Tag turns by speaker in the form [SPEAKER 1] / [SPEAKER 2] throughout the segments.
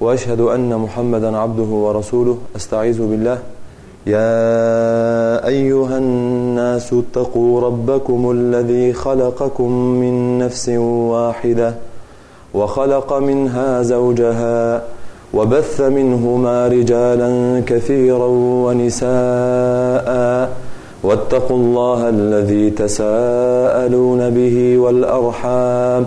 [SPEAKER 1] وأشهد أن محمدا عبده ورسوله. أستعيذ بالله. يا أيها الناس اتقوا ربكم الذي خلقكم من نفس واحدة وخلق منها زوجها وبث منهما رجالا كثيرا ونساء. واتقوا الله الذي تساءلون به والأرحام.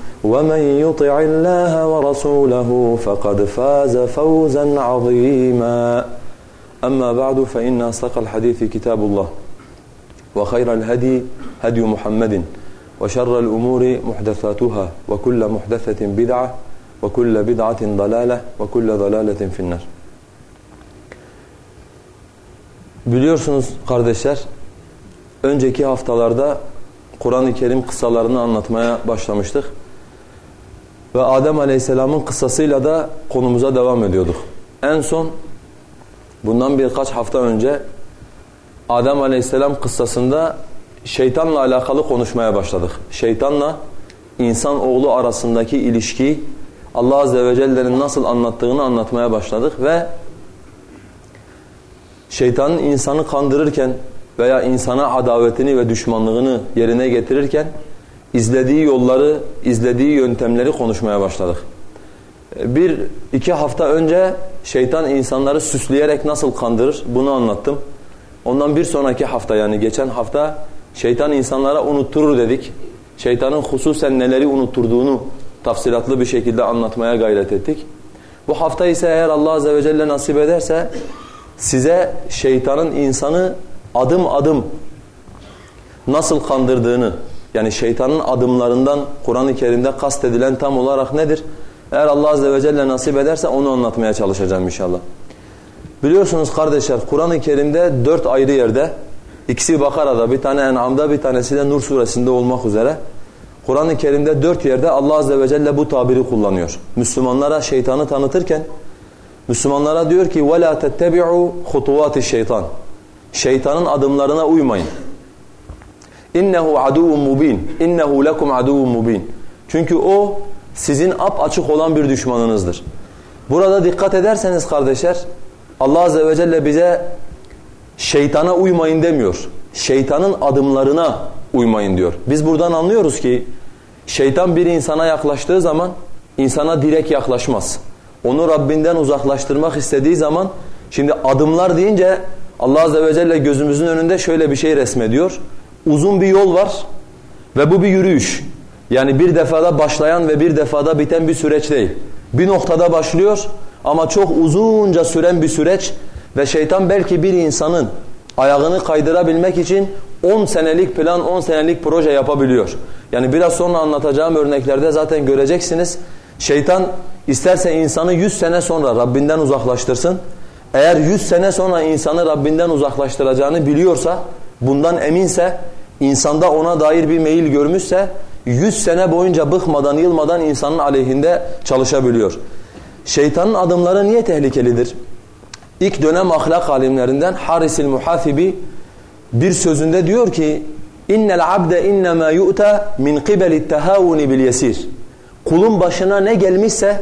[SPEAKER 1] ومن يطع الله ورسوله فقد فاز فوزا عظيما أما بعد فإن أصدق الحديث كتاب الله وخير الهدي هدي محمد وشر الأمور محدثاتها وكل محدثة بدعة وكل بدعة ضلالة وكل ضلالة في النار Biliyorsunuz kardeşler, önceki haftalarda Kur'an-ı Kerim kıssalarını anlatmaya başlamıştık. Ve Adem Aleyhisselam'ın kıssasıyla da konumuza devam ediyorduk. En son bundan birkaç hafta önce Adem Aleyhisselam kıssasında şeytanla alakalı konuşmaya başladık. Şeytanla insan oğlu arasındaki ilişkiyi Allah Azze ve Celle'nin nasıl anlattığını anlatmaya başladık ve şeytanın insanı kandırırken veya insana adavetini ve düşmanlığını yerine getirirken izlediği yolları, izlediği yöntemleri konuşmaya başladık. Bir, iki hafta önce şeytan insanları süsleyerek nasıl kandırır bunu anlattım. Ondan bir sonraki hafta yani geçen hafta şeytan insanlara unutturur dedik. Şeytanın hususen neleri unutturduğunu tafsilatlı bir şekilde anlatmaya gayret ettik. Bu hafta ise eğer Allah Azze ve Celle nasip ederse size şeytanın insanı adım adım nasıl kandırdığını yani şeytanın adımlarından Kur'an-ı Kerim'de kastedilen tam olarak nedir? Eğer Allah Azze ve Celle nasip ederse onu anlatmaya çalışacağım inşallah. Biliyorsunuz kardeşler Kur'an-ı Kerim'de dört ayrı yerde ikisi Bakara'da bir tane En'am'da bir tanesi de Nur suresinde olmak üzere Kur'an-ı Kerim'de dört yerde Allah Azze ve Celle bu tabiri kullanıyor. Müslümanlara şeytanı tanıtırken Müslümanlara diyor ki وَلَا تَتَّبِعُوا خُطُوَاتِ şeytan. Şeytanın adımlarına uymayın. İnnehu aduvun mubin. İnnehu lekum aduvun mubin. Çünkü o sizin ap açık olan bir düşmanınızdır. Burada dikkat ederseniz kardeşler Allah azze ve celle bize şeytana uymayın demiyor. Şeytanın adımlarına uymayın diyor. Biz buradan anlıyoruz ki şeytan bir insana yaklaştığı zaman insana direkt yaklaşmaz. Onu Rabbinden uzaklaştırmak istediği zaman şimdi adımlar deyince Allah azze ve celle gözümüzün önünde şöyle bir şey resmediyor uzun bir yol var ve bu bir yürüyüş. Yani bir defada başlayan ve bir defada biten bir süreç değil. Bir noktada başlıyor ama çok uzunca süren bir süreç ve şeytan belki bir insanın ayağını kaydırabilmek için 10 senelik plan, 10 senelik proje yapabiliyor. Yani biraz sonra anlatacağım örneklerde zaten göreceksiniz. Şeytan isterse insanı 100 sene sonra Rabbinden uzaklaştırsın. Eğer 100 sene sonra insanı Rabbinden uzaklaştıracağını biliyorsa bundan eminse, insanda ona dair bir meyil görmüşse 100 sene boyunca bıkmadan, yılmadan insanın aleyhinde çalışabiliyor. Şeytanın adımları niye tehlikelidir? İlk dönem ahlak alimlerinden Harisil Muhasibi bir sözünde diyor ki innel abde innema yu'ta min qibeli tahavuni bil yesir. Kulun başına ne gelmişse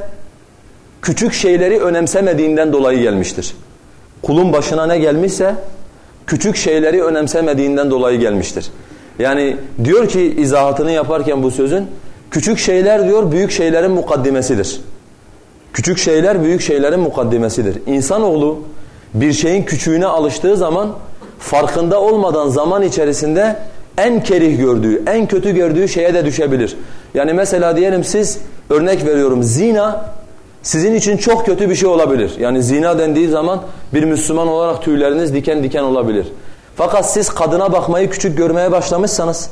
[SPEAKER 1] küçük şeyleri önemsemediğinden dolayı gelmiştir. Kulun başına ne gelmişse küçük şeyleri önemsemediğinden dolayı gelmiştir. Yani diyor ki izahatını yaparken bu sözün küçük şeyler diyor büyük şeylerin mukaddimesidir. Küçük şeyler büyük şeylerin mukaddimesidir. İnsanoğlu bir şeyin küçüğüne alıştığı zaman farkında olmadan zaman içerisinde en kerih gördüğü, en kötü gördüğü şeye de düşebilir. Yani mesela diyelim siz örnek veriyorum zina sizin için çok kötü bir şey olabilir. Yani zina dendiği zaman bir Müslüman olarak tüyleriniz diken diken olabilir. Fakat siz kadına bakmayı küçük görmeye başlamışsanız,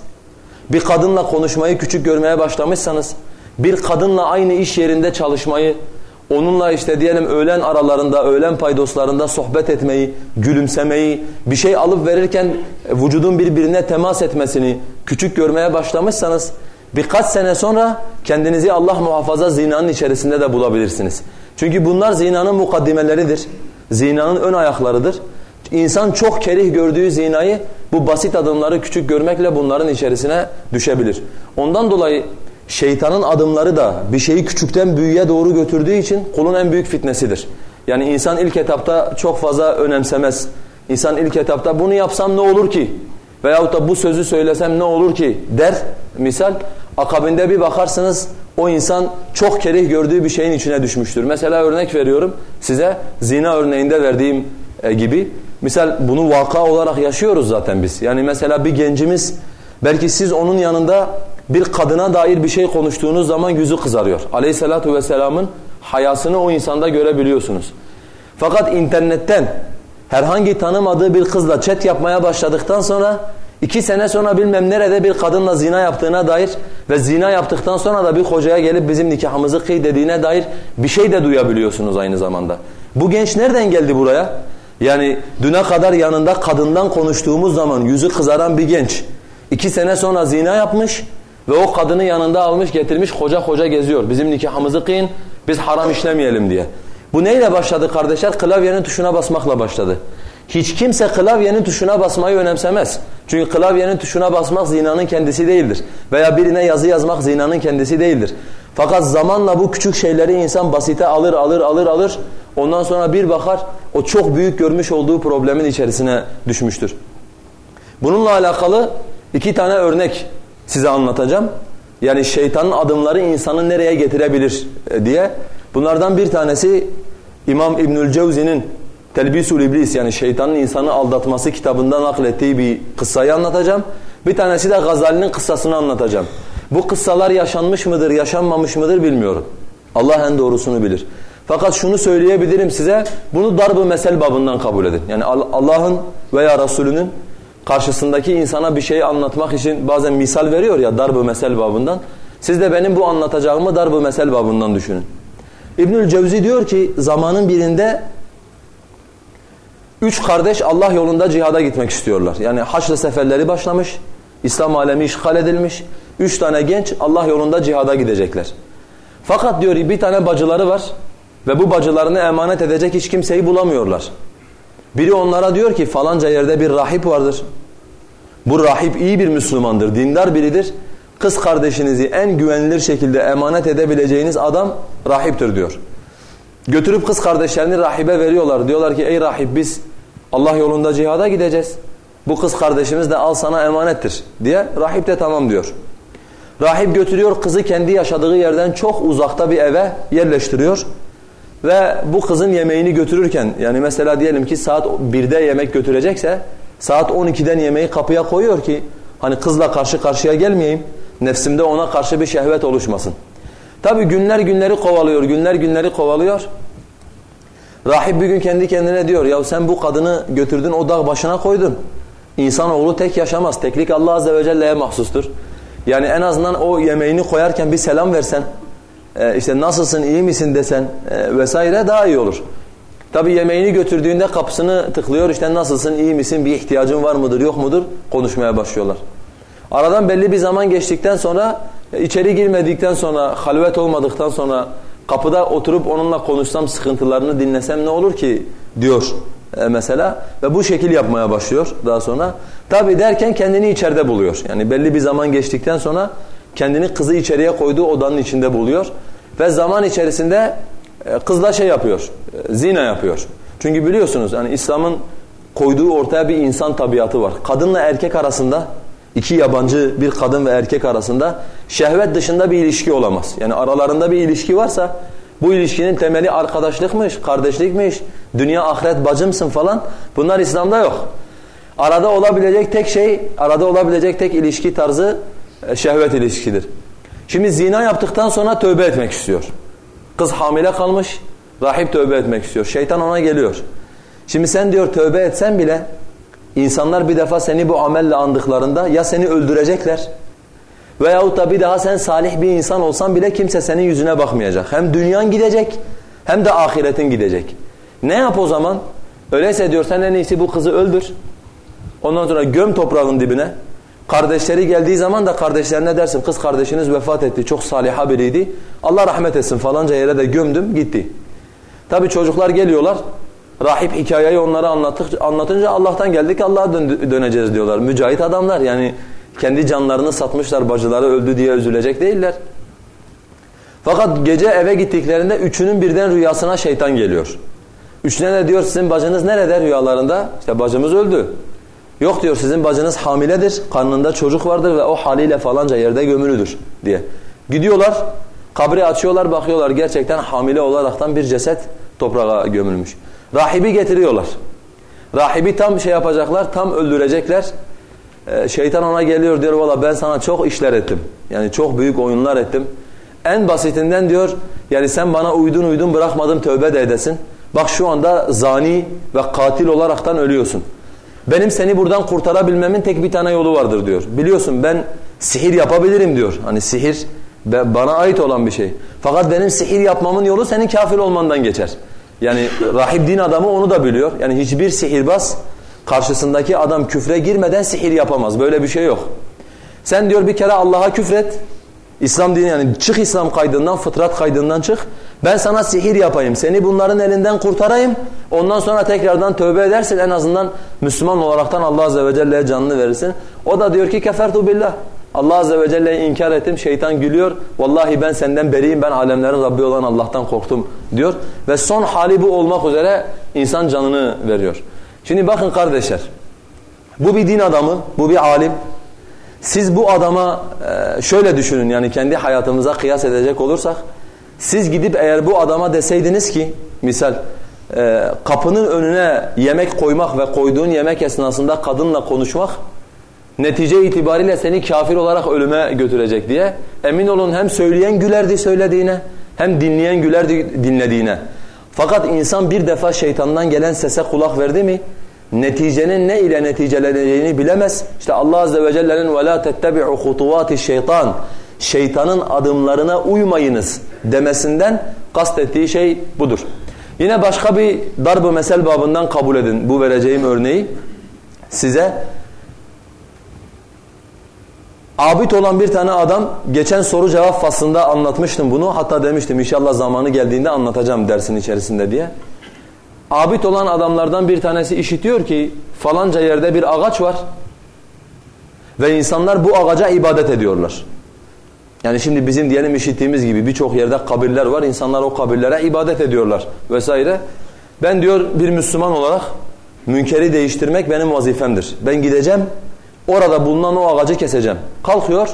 [SPEAKER 1] bir kadınla konuşmayı küçük görmeye başlamışsanız, bir kadınla aynı iş yerinde çalışmayı, onunla işte diyelim öğlen aralarında, öğlen paydoslarında sohbet etmeyi, gülümsemeyi, bir şey alıp verirken vücudun birbirine temas etmesini küçük görmeye başlamışsanız, birkaç sene sonra kendinizi Allah muhafaza zinanın içerisinde de bulabilirsiniz. Çünkü bunlar zinanın mukaddimeleridir. Zinanın ön ayaklarıdır. İnsan çok kerih gördüğü zinayı bu basit adımları küçük görmekle bunların içerisine düşebilir. Ondan dolayı şeytanın adımları da bir şeyi küçükten büyüğe doğru götürdüğü için kulun en büyük fitnesidir. Yani insan ilk etapta çok fazla önemsemez. İnsan ilk etapta bunu yapsam ne olur ki? Veyahut da bu sözü söylesem ne olur ki der misal. Akabinde bir bakarsınız o insan çok kerih gördüğü bir şeyin içine düşmüştür. Mesela örnek veriyorum size zina örneğinde verdiğim e, gibi. Misal bunu vaka olarak yaşıyoruz zaten biz. Yani mesela bir gencimiz belki siz onun yanında bir kadına dair bir şey konuştuğunuz zaman yüzü kızarıyor. Aleyhissalatu vesselamın hayasını o insanda görebiliyorsunuz. Fakat internetten herhangi tanımadığı bir kızla chat yapmaya başladıktan sonra iki sene sonra bilmem nerede bir kadınla zina yaptığına dair ve zina yaptıktan sonra da bir hocaya gelip bizim nikahımızı kıy dediğine dair bir şey de duyabiliyorsunuz aynı zamanda. Bu genç nereden geldi buraya? Yani düne kadar yanında kadından konuştuğumuz zaman yüzü kızaran bir genç. iki sene sonra zina yapmış ve o kadını yanında almış getirmiş koca koca geziyor. Bizim nikahımızı kıyın biz haram işlemeyelim diye. Bu neyle başladı kardeşler? Klavyenin tuşuna basmakla başladı. Hiç kimse klavyenin tuşuna basmayı önemsemez. Çünkü klavyenin tuşuna basmak zinanın kendisi değildir. Veya birine yazı yazmak zinanın kendisi değildir. Fakat zamanla bu küçük şeyleri insan basite alır alır alır alır. Ondan sonra bir bakar o çok büyük görmüş olduğu problemin içerisine düşmüştür. Bununla alakalı iki tane örnek size anlatacağım. Yani şeytanın adımları insanı nereye getirebilir e, diye. Bunlardan bir tanesi İmam İbnül Cevzi'nin Telbisul İblis yani şeytanın insanı aldatması kitabında naklettiği bir kıssayı anlatacağım. Bir tanesi de Gazali'nin kıssasını anlatacağım. Bu kıssalar yaşanmış mıdır, yaşanmamış mıdır bilmiyorum. Allah en doğrusunu bilir. Fakat şunu söyleyebilirim size, bunu darb-ı mesel babından kabul edin. Yani Allah'ın veya Resulünün karşısındaki insana bir şey anlatmak için bazen misal veriyor ya darb-ı mesel babından. Siz de benim bu anlatacağımı darb-ı mesel babından düşünün. İbnül Cevzi diyor ki zamanın birinde üç kardeş Allah yolunda cihada gitmek istiyorlar. Yani Haçlı seferleri başlamış, İslam alemi işgal edilmiş. Üç tane genç Allah yolunda cihada gidecekler. Fakat diyor bir tane bacıları var ve bu bacılarını emanet edecek hiç kimseyi bulamıyorlar. Biri onlara diyor ki falanca yerde bir rahip vardır. Bu rahip iyi bir Müslümandır, dindar biridir. Kız kardeşinizi en güvenilir şekilde emanet edebileceğiniz adam rahiptir diyor. Götürüp kız kardeşlerini rahibe veriyorlar. Diyorlar ki ey rahip biz Allah yolunda cihada gideceğiz. Bu kız kardeşimiz de al sana emanettir diye rahip de tamam diyor. Rahip götürüyor kızı kendi yaşadığı yerden çok uzakta bir eve yerleştiriyor. Ve bu kızın yemeğini götürürken yani mesela diyelim ki saat 1'de yemek götürecekse saat 12'den yemeği kapıya koyuyor ki hani kızla karşı karşıya gelmeyeyim. Nefsimde ona karşı bir şehvet oluşmasın. Tabi günler günleri kovalıyor, günler günleri kovalıyor. Rahip bir gün kendi kendine diyor ya sen bu kadını götürdün o dağ başına koydun. İnsanoğlu tek yaşamaz. Teklik Allah Azze ve Celle'ye mahsustur. Yani en azından o yemeğini koyarken bir selam versen, e, işte nasılsın, iyi misin desen e, vesaire daha iyi olur. Tabi yemeğini götürdüğünde kapısını tıklıyor işte nasılsın, iyi misin, bir ihtiyacın var mıdır, yok mudur konuşmaya başlıyorlar. Aradan belli bir zaman geçtikten sonra e, içeri girmedikten sonra, halvet olmadıktan sonra kapıda oturup onunla konuşsam sıkıntılarını dinlesem ne olur ki diyor e, mesela ve bu şekil yapmaya başlıyor daha sonra. Tabi derken kendini içeride buluyor. Yani belli bir zaman geçtikten sonra kendini kızı içeriye koyduğu odanın içinde buluyor ve zaman içerisinde e, kızla şey yapıyor, e, zina yapıyor. Çünkü biliyorsunuz yani İslam'ın koyduğu ortaya bir insan tabiatı var. Kadınla erkek arasında iki yabancı bir kadın ve erkek arasında şehvet dışında bir ilişki olamaz. Yani aralarında bir ilişki varsa Bu ilişkinin temeli arkadaşlıkmış, kardeşlikmiş, dünya ahiret bacımsın falan. Bunlar İslam'da yok. Arada olabilecek tek şey, arada olabilecek tek ilişki tarzı e, şehvet ilişkidir. Şimdi zina yaptıktan sonra tövbe etmek istiyor. Kız hamile kalmış, rahip tövbe etmek istiyor. Şeytan ona geliyor. Şimdi sen diyor tövbe etsen bile insanlar bir defa seni bu amelle andıklarında ya seni öldürecekler veyahut da bir daha sen salih bir insan olsan bile kimse senin yüzüne bakmayacak. Hem dünyan gidecek hem de ahiretin gidecek. Ne yap o zaman? Öyleyse diyor sen en iyisi bu kızı öldür. Ondan sonra göm toprağın dibine. Kardeşleri geldiği zaman da kardeşlerine dersin kız kardeşiniz vefat etti çok saliha biriydi. Allah rahmet etsin falanca yere de gömdüm gitti. Tabi çocuklar geliyorlar. Rahip hikayeyi onlara anlattık, anlatınca Allah'tan geldik Allah'a dön döneceğiz diyorlar. Mücahit adamlar yani kendi canlarını satmışlar bacıları öldü diye üzülecek değiller. Fakat gece eve gittiklerinde üçünün birden rüyasına şeytan geliyor. Üçüne de diyor sizin bacınız nerede rüyalarında? İşte bacımız öldü. Yok diyor sizin bacınız hamiledir, karnında çocuk vardır ve o haliyle falanca yerde gömülüdür diye. Gidiyorlar, kabri açıyorlar, bakıyorlar gerçekten hamile olaraktan bir ceset toprağa gömülmüş. Rahibi getiriyorlar. Rahibi tam şey yapacaklar, tam öldürecekler. Ee, şeytan ona geliyor diyor valla ben sana çok işler ettim. Yani çok büyük oyunlar ettim. En basitinden diyor yani sen bana uydun uydun bırakmadım tövbe de edesin. Bak şu anda zani ve katil olaraktan ölüyorsun. Benim seni buradan kurtarabilmemin tek bir tane yolu vardır diyor. Biliyorsun ben sihir yapabilirim diyor. Hani sihir bana ait olan bir şey. Fakat benim sihir yapmamın yolu senin kafir olmandan geçer. Yani rahip din adamı onu da biliyor. Yani hiçbir sihirbaz karşısındaki adam küfre girmeden sihir yapamaz. Böyle bir şey yok. Sen diyor bir kere Allah'a küfret. İslam dini yani çık İslam kaydından, fıtrat kaydından çık. Ben sana sihir yapayım. Seni bunların elinden kurtarayım. Ondan sonra tekrardan tövbe edersin. En azından Müslüman olaraktan Allah Azze ve Celle'ye canını verirsin. O da diyor ki kefertu billah. Allah Azze ve Celle'yi inkar ettim. Şeytan gülüyor. Vallahi ben senden beriyim. Ben alemlerin Rabbi olan Allah'tan korktum diyor. Ve son hali bu olmak üzere insan canını veriyor. Şimdi bakın kardeşler. Bu bir din adamı. Bu bir alim. Siz bu adama e, şöyle düşünün yani kendi hayatımıza kıyas edecek olursak siz gidip eğer bu adama deseydiniz ki misal e, kapının önüne yemek koymak ve koyduğun yemek esnasında kadınla konuşmak netice itibariyle seni kafir olarak ölüme götürecek diye emin olun hem söyleyen gülerdi söylediğine hem dinleyen gülerdi dinlediğine. Fakat insan bir defa şeytandan gelen sese kulak verdi mi neticenin ne ile neticeleneceğini bilemez. İşte Allah Azze ve Celle'nin وَلَا تَتَّبِعُ خُطُوَاتِ şeytan Şeytanın adımlarına uymayınız demesinden kastettiği şey budur. Yine başka bir darb-ı mesel babından kabul edin bu vereceğim örneği. Size abid olan bir tane adam geçen soru cevap faslında anlatmıştım bunu. Hatta demiştim inşallah zamanı geldiğinde anlatacağım dersin içerisinde diye. Abid olan adamlardan bir tanesi işitiyor ki falanca yerde bir ağaç var ve insanlar bu ağaca ibadet ediyorlar. Yani şimdi bizim diyelim işittiğimiz gibi birçok yerde kabirler var. İnsanlar o kabirlere ibadet ediyorlar vesaire. Ben diyor bir Müslüman olarak münkeri değiştirmek benim vazifemdir. Ben gideceğim orada bulunan o ağacı keseceğim. Kalkıyor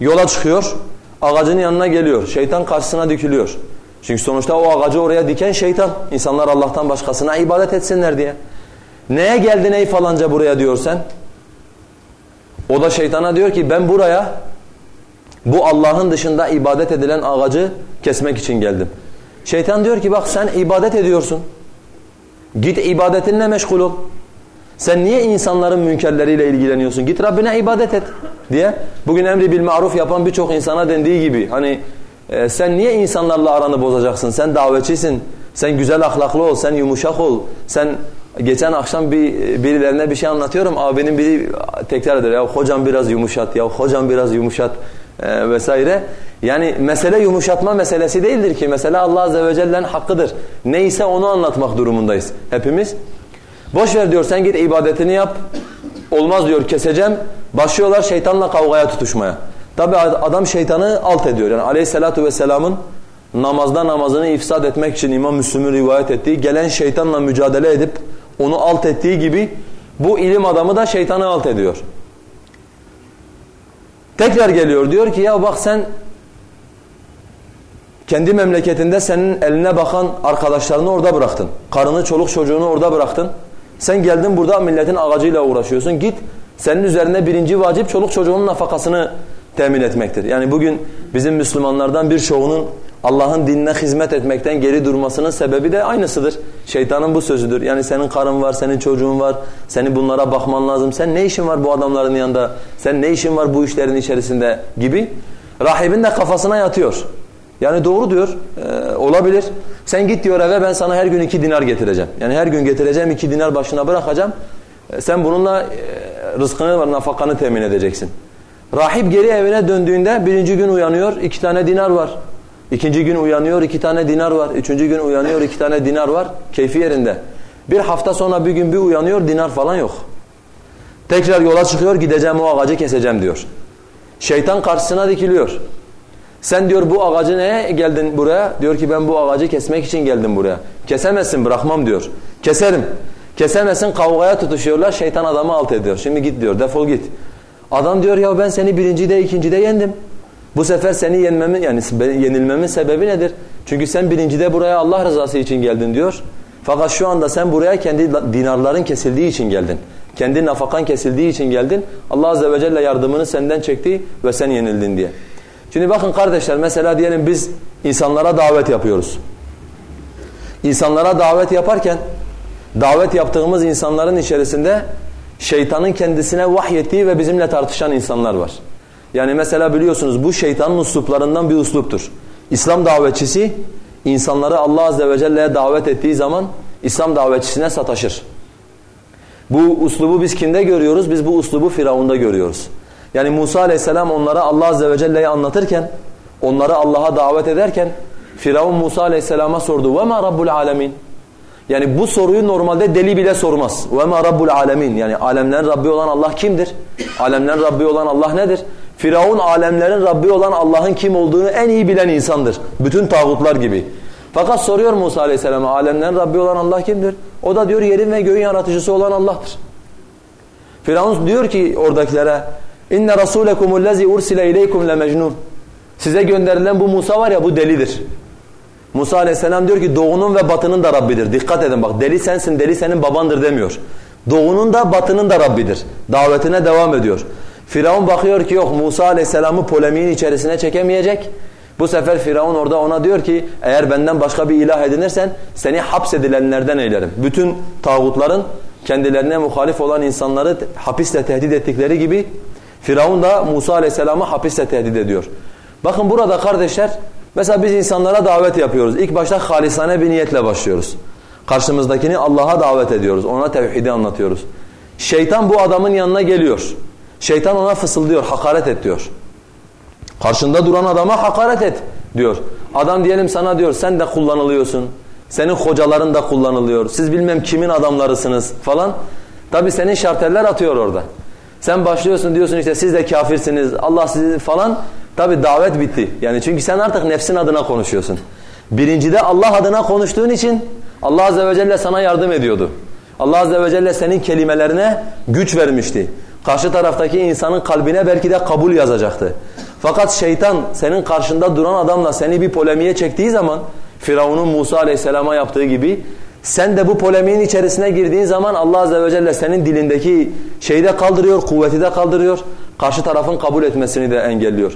[SPEAKER 1] yola çıkıyor ağacın yanına geliyor. Şeytan karşısına dikiliyor. Çünkü sonuçta o ağacı oraya diken şeytan. İnsanlar Allah'tan başkasına ibadet etsinler diye. Neye geldin ey falanca buraya diyorsan? O da şeytana diyor ki ben buraya bu Allah'ın dışında ibadet edilen ağacı kesmek için geldim. Şeytan diyor ki bak sen ibadet ediyorsun. Git ibadetinle meşgul ol. Sen niye insanların münkerleriyle ilgileniyorsun? Git Rabbine ibadet et diye. Bugün emri bil maruf yapan birçok insana dendiği gibi hani e, sen niye insanlarla aranı bozacaksın? Sen davetçisin. Sen güzel ahlaklı ol. Sen yumuşak ol. Sen geçen akşam bir birilerine bir şey anlatıyorum. Abinin biri tekrar eder. Ya hocam biraz yumuşat. Ya hocam biraz yumuşat e, vesaire. Yani mesele yumuşatma meselesi değildir ki. Mesele Allah Azze ve Celle'nin hakkıdır. Neyse onu anlatmak durumundayız hepimiz. Boş ver diyor sen git ibadetini yap. Olmaz diyor keseceğim. Başlıyorlar şeytanla kavgaya tutuşmaya. Tabi adam şeytanı alt ediyor. Yani aleyhissalatu vesselamın namazda namazını ifsad etmek için İmam Müslüm'ün rivayet ettiği gelen şeytanla mücadele edip onu alt ettiği gibi bu ilim adamı da şeytanı alt ediyor. Tekrar geliyor diyor ki ya bak sen Kendi memleketinde senin eline bakan arkadaşlarını orada bıraktın. Karını, çoluk çocuğunu orada bıraktın. Sen geldin burada milletin ağacıyla uğraşıyorsun. Git senin üzerine birinci vacip çoluk çocuğunun nafakasını temin etmektir. Yani bugün bizim Müslümanlardan birçoğunun Allah'ın dinine hizmet etmekten geri durmasının sebebi de aynısıdır. Şeytanın bu sözüdür. Yani senin karın var, senin çocuğun var, senin bunlara bakman lazım. Sen ne işin var bu adamların yanında? Sen ne işin var bu işlerin içerisinde gibi. Rahibin de kafasına yatıyor. Yani doğru diyor, ee, olabilir. Sen git diyor eve ben sana her gün iki dinar getireceğim. Yani her gün getireceğim iki dinar başına bırakacağım. Ee, sen bununla e, rızkını ve nafakanı temin edeceksin. Rahip geri evine döndüğünde birinci gün uyanıyor, iki tane dinar var. İkinci gün uyanıyor, iki tane dinar var. Üçüncü gün uyanıyor, iki tane dinar var. Keyfi yerinde. Bir hafta sonra bir gün bir uyanıyor, dinar falan yok. Tekrar yola çıkıyor, gideceğim o ağacı keseceğim diyor. Şeytan karşısına dikiliyor. Sen diyor bu ağacı neye geldin buraya? Diyor ki ben bu ağacı kesmek için geldim buraya. Kesemezsin bırakmam diyor. Keserim. Kesemezsin kavgaya tutuşuyorlar şeytan adamı alt ediyor. Şimdi git diyor defol git. Adam diyor ya ben seni birincide ikincide yendim. Bu sefer seni yenmemin yani yenilmemin sebebi nedir? Çünkü sen birincide buraya Allah rızası için geldin diyor. Fakat şu anda sen buraya kendi dinarların kesildiği için geldin. Kendi nafakan kesildiği için geldin. Allah azze ve celle yardımını senden çekti ve sen yenildin diye. Şimdi bakın kardeşler mesela diyelim biz insanlara davet yapıyoruz. İnsanlara davet yaparken davet yaptığımız insanların içerisinde şeytanın kendisine vahyettiği ve bizimle tartışan insanlar var. Yani mesela biliyorsunuz bu şeytanın usluplarından bir usluptur. İslam davetçisi insanları Allah Azze ve Celle'ye davet ettiği zaman İslam davetçisine sataşır. Bu uslubu biz kimde görüyoruz? Biz bu uslubu Firavun'da görüyoruz. Yani Musa aleyhisselam onlara Allah azze ve celle'yi anlatırken, onları Allah'a davet ederken Firavun Musa aleyhisselama sordu. وَمَا rabbul alemin? Yani bu soruyu normalde deli bile sormaz. وَمَا rabbul alemin? Yani alemlerin Rabbi olan Allah kimdir? Alemlerin Rabbi olan Allah nedir? Firavun alemlerin Rabbi olan Allah'ın kim olduğunu en iyi bilen insandır. Bütün tağutlar gibi. Fakat soruyor Musa aleyhisselama alemlerin Rabbi olan Allah kimdir? O da diyor yerin ve göğün yaratıcısı olan Allah'tır. Firavun diyor ki oradakilere İnne rasûlekumullezî ursile ileykum lemecnun. Size gönderilen bu Musa var ya bu delidir. Musa aleyhisselam diyor ki doğunun ve batının da Rabbidir. Dikkat edin bak deli sensin deli senin babandır demiyor. Doğunun da batının da Rabbidir. Davetine devam ediyor. Firavun bakıyor ki yok Musa aleyhisselamı polemiğin içerisine çekemeyecek. Bu sefer Firavun orada ona diyor ki eğer benden başka bir ilah edinirsen seni hapsedilenlerden eylerim. Bütün tağutların kendilerine muhalif olan insanları hapisle tehdit ettikleri gibi Firavun da Musa aleyhisselamı hapiste tehdit ediyor. Bakın burada kardeşler mesela biz insanlara davet yapıyoruz. İlk başta halisane bir niyetle başlıyoruz. Karşımızdakini Allah'a davet ediyoruz. Ona tevhidi anlatıyoruz. Şeytan bu adamın yanına geliyor. Şeytan ona fısıldıyor, hakaret et diyor. Karşında duran adama hakaret et diyor. Adam diyelim sana diyor sen de kullanılıyorsun. Senin hocaların da kullanılıyor. Siz bilmem kimin adamlarısınız falan. Tabi senin şarteller atıyor orada. Sen başlıyorsun diyorsun işte siz de kafirsiniz, Allah sizi falan. Tabi davet bitti. Yani çünkü sen artık nefsin adına konuşuyorsun. Birincide Allah adına konuştuğun için Allah Azze ve Celle sana yardım ediyordu. Allah Azze ve Celle senin kelimelerine güç vermişti. Karşı taraftaki insanın kalbine belki de kabul yazacaktı. Fakat şeytan senin karşında duran adamla seni bir polemiğe çektiği zaman Firavun'un Musa Aleyhisselam'a yaptığı gibi sen de bu polemiğin içerisine girdiğin zaman Allah Azze ve Celle senin dilindeki şeyi de kaldırıyor, kuvveti de kaldırıyor. Karşı tarafın kabul etmesini de engelliyor.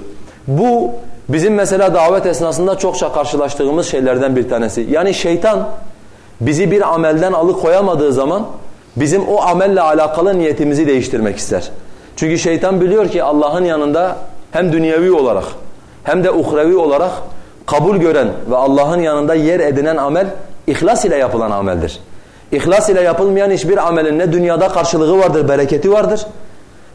[SPEAKER 1] Bu bizim mesela davet esnasında çokça karşılaştığımız şeylerden bir tanesi. Yani şeytan bizi bir amelden alıkoyamadığı zaman bizim o amelle alakalı niyetimizi değiştirmek ister. Çünkü şeytan biliyor ki Allah'ın yanında hem dünyevi olarak hem de uhrevi olarak kabul gören ve Allah'ın yanında yer edinen amel İhlas ile yapılan ameldir. İhlas ile yapılmayan hiçbir amelin ne dünyada karşılığı vardır, bereketi vardır.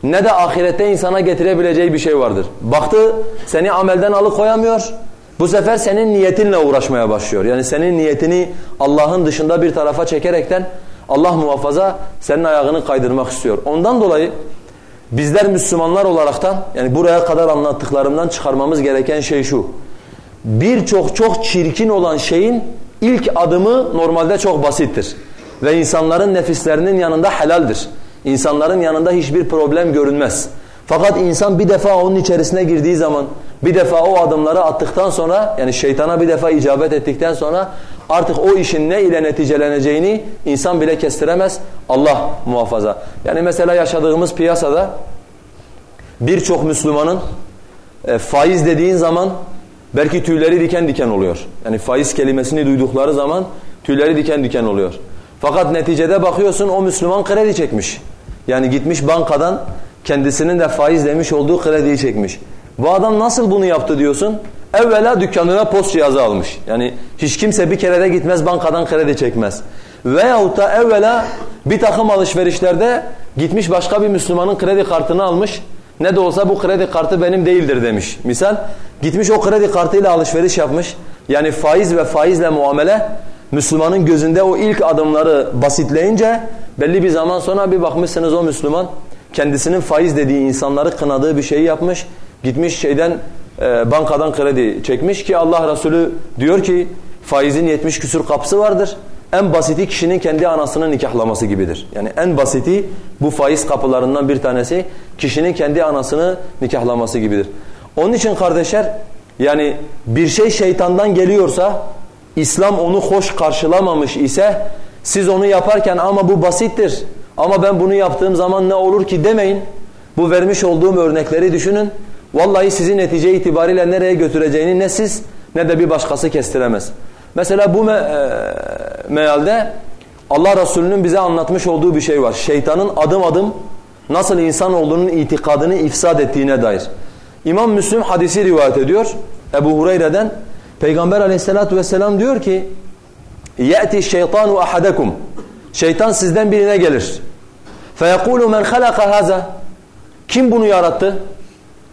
[SPEAKER 1] Ne de ahirette insana getirebileceği bir şey vardır. Baktı seni amelden alıkoyamıyor. Bu sefer senin niyetinle uğraşmaya başlıyor. Yani senin niyetini Allah'ın dışında bir tarafa çekerekten Allah muhafaza senin ayağını kaydırmak istiyor. Ondan dolayı bizler Müslümanlar olaraktan yani buraya kadar anlattıklarımdan çıkarmamız gereken şey şu. Birçok çok çirkin olan şeyin İlk adımı normalde çok basittir. Ve insanların nefislerinin yanında helaldir. İnsanların yanında hiçbir problem görünmez. Fakat insan bir defa onun içerisine girdiği zaman bir defa o adımları attıktan sonra yani şeytana bir defa icabet ettikten sonra artık o işin ne ile neticeleneceğini insan bile kestiremez. Allah muhafaza. Yani mesela yaşadığımız piyasada birçok Müslümanın e, faiz dediğin zaman belki tüyleri diken diken oluyor. Yani faiz kelimesini duydukları zaman tüyleri diken diken oluyor. Fakat neticede bakıyorsun o Müslüman kredi çekmiş. Yani gitmiş bankadan kendisinin de faiz demiş olduğu krediyi çekmiş. Bu adam nasıl bunu yaptı diyorsun? Evvela dükkanına post cihazı almış. Yani hiç kimse bir kere de gitmez bankadan kredi çekmez. Veyahut da evvela bir takım alışverişlerde gitmiş başka bir Müslümanın kredi kartını almış. Ne de olsa bu kredi kartı benim değildir demiş. Misal gitmiş o kredi kartıyla alışveriş yapmış. Yani faiz ve faizle muamele Müslümanın gözünde o ilk adımları basitleyince belli bir zaman sonra bir bakmışsınız o Müslüman kendisinin faiz dediği insanları kınadığı bir şeyi yapmış. Gitmiş şeyden e, bankadan kredi çekmiş ki Allah Resulü diyor ki faizin 70 küsur kapısı vardır. En basiti kişinin kendi anasını nikahlaması gibidir. Yani en basiti bu faiz kapılarından bir tanesi kişinin kendi anasını nikahlaması gibidir. Onun için kardeşler yani bir şey şeytandan geliyorsa İslam onu hoş karşılamamış ise siz onu yaparken ama bu basittir ama ben bunu yaptığım zaman ne olur ki demeyin. Bu vermiş olduğum örnekleri düşünün. Vallahi sizi netice itibariyle nereye götüreceğini ne siz ne de bir başkası kestiremez. Mesela bu me e mealde Allah Resulü'nün bize anlatmış olduğu bir şey var. Şeytanın adım adım nasıl insan olduğunun itikadını ifsad ettiğine dair. İmam Müslim hadisi rivayet ediyor Ebu Hureyre'den. Peygamber aleyhissalatu vesselam diyor ki يَأْتِ الشَّيْطَانُ أَحَدَكُمْ Şeytan sizden birine gelir. فَيَقُولُ مَنْ خَلَقَ هَذَا Kim bunu yarattı?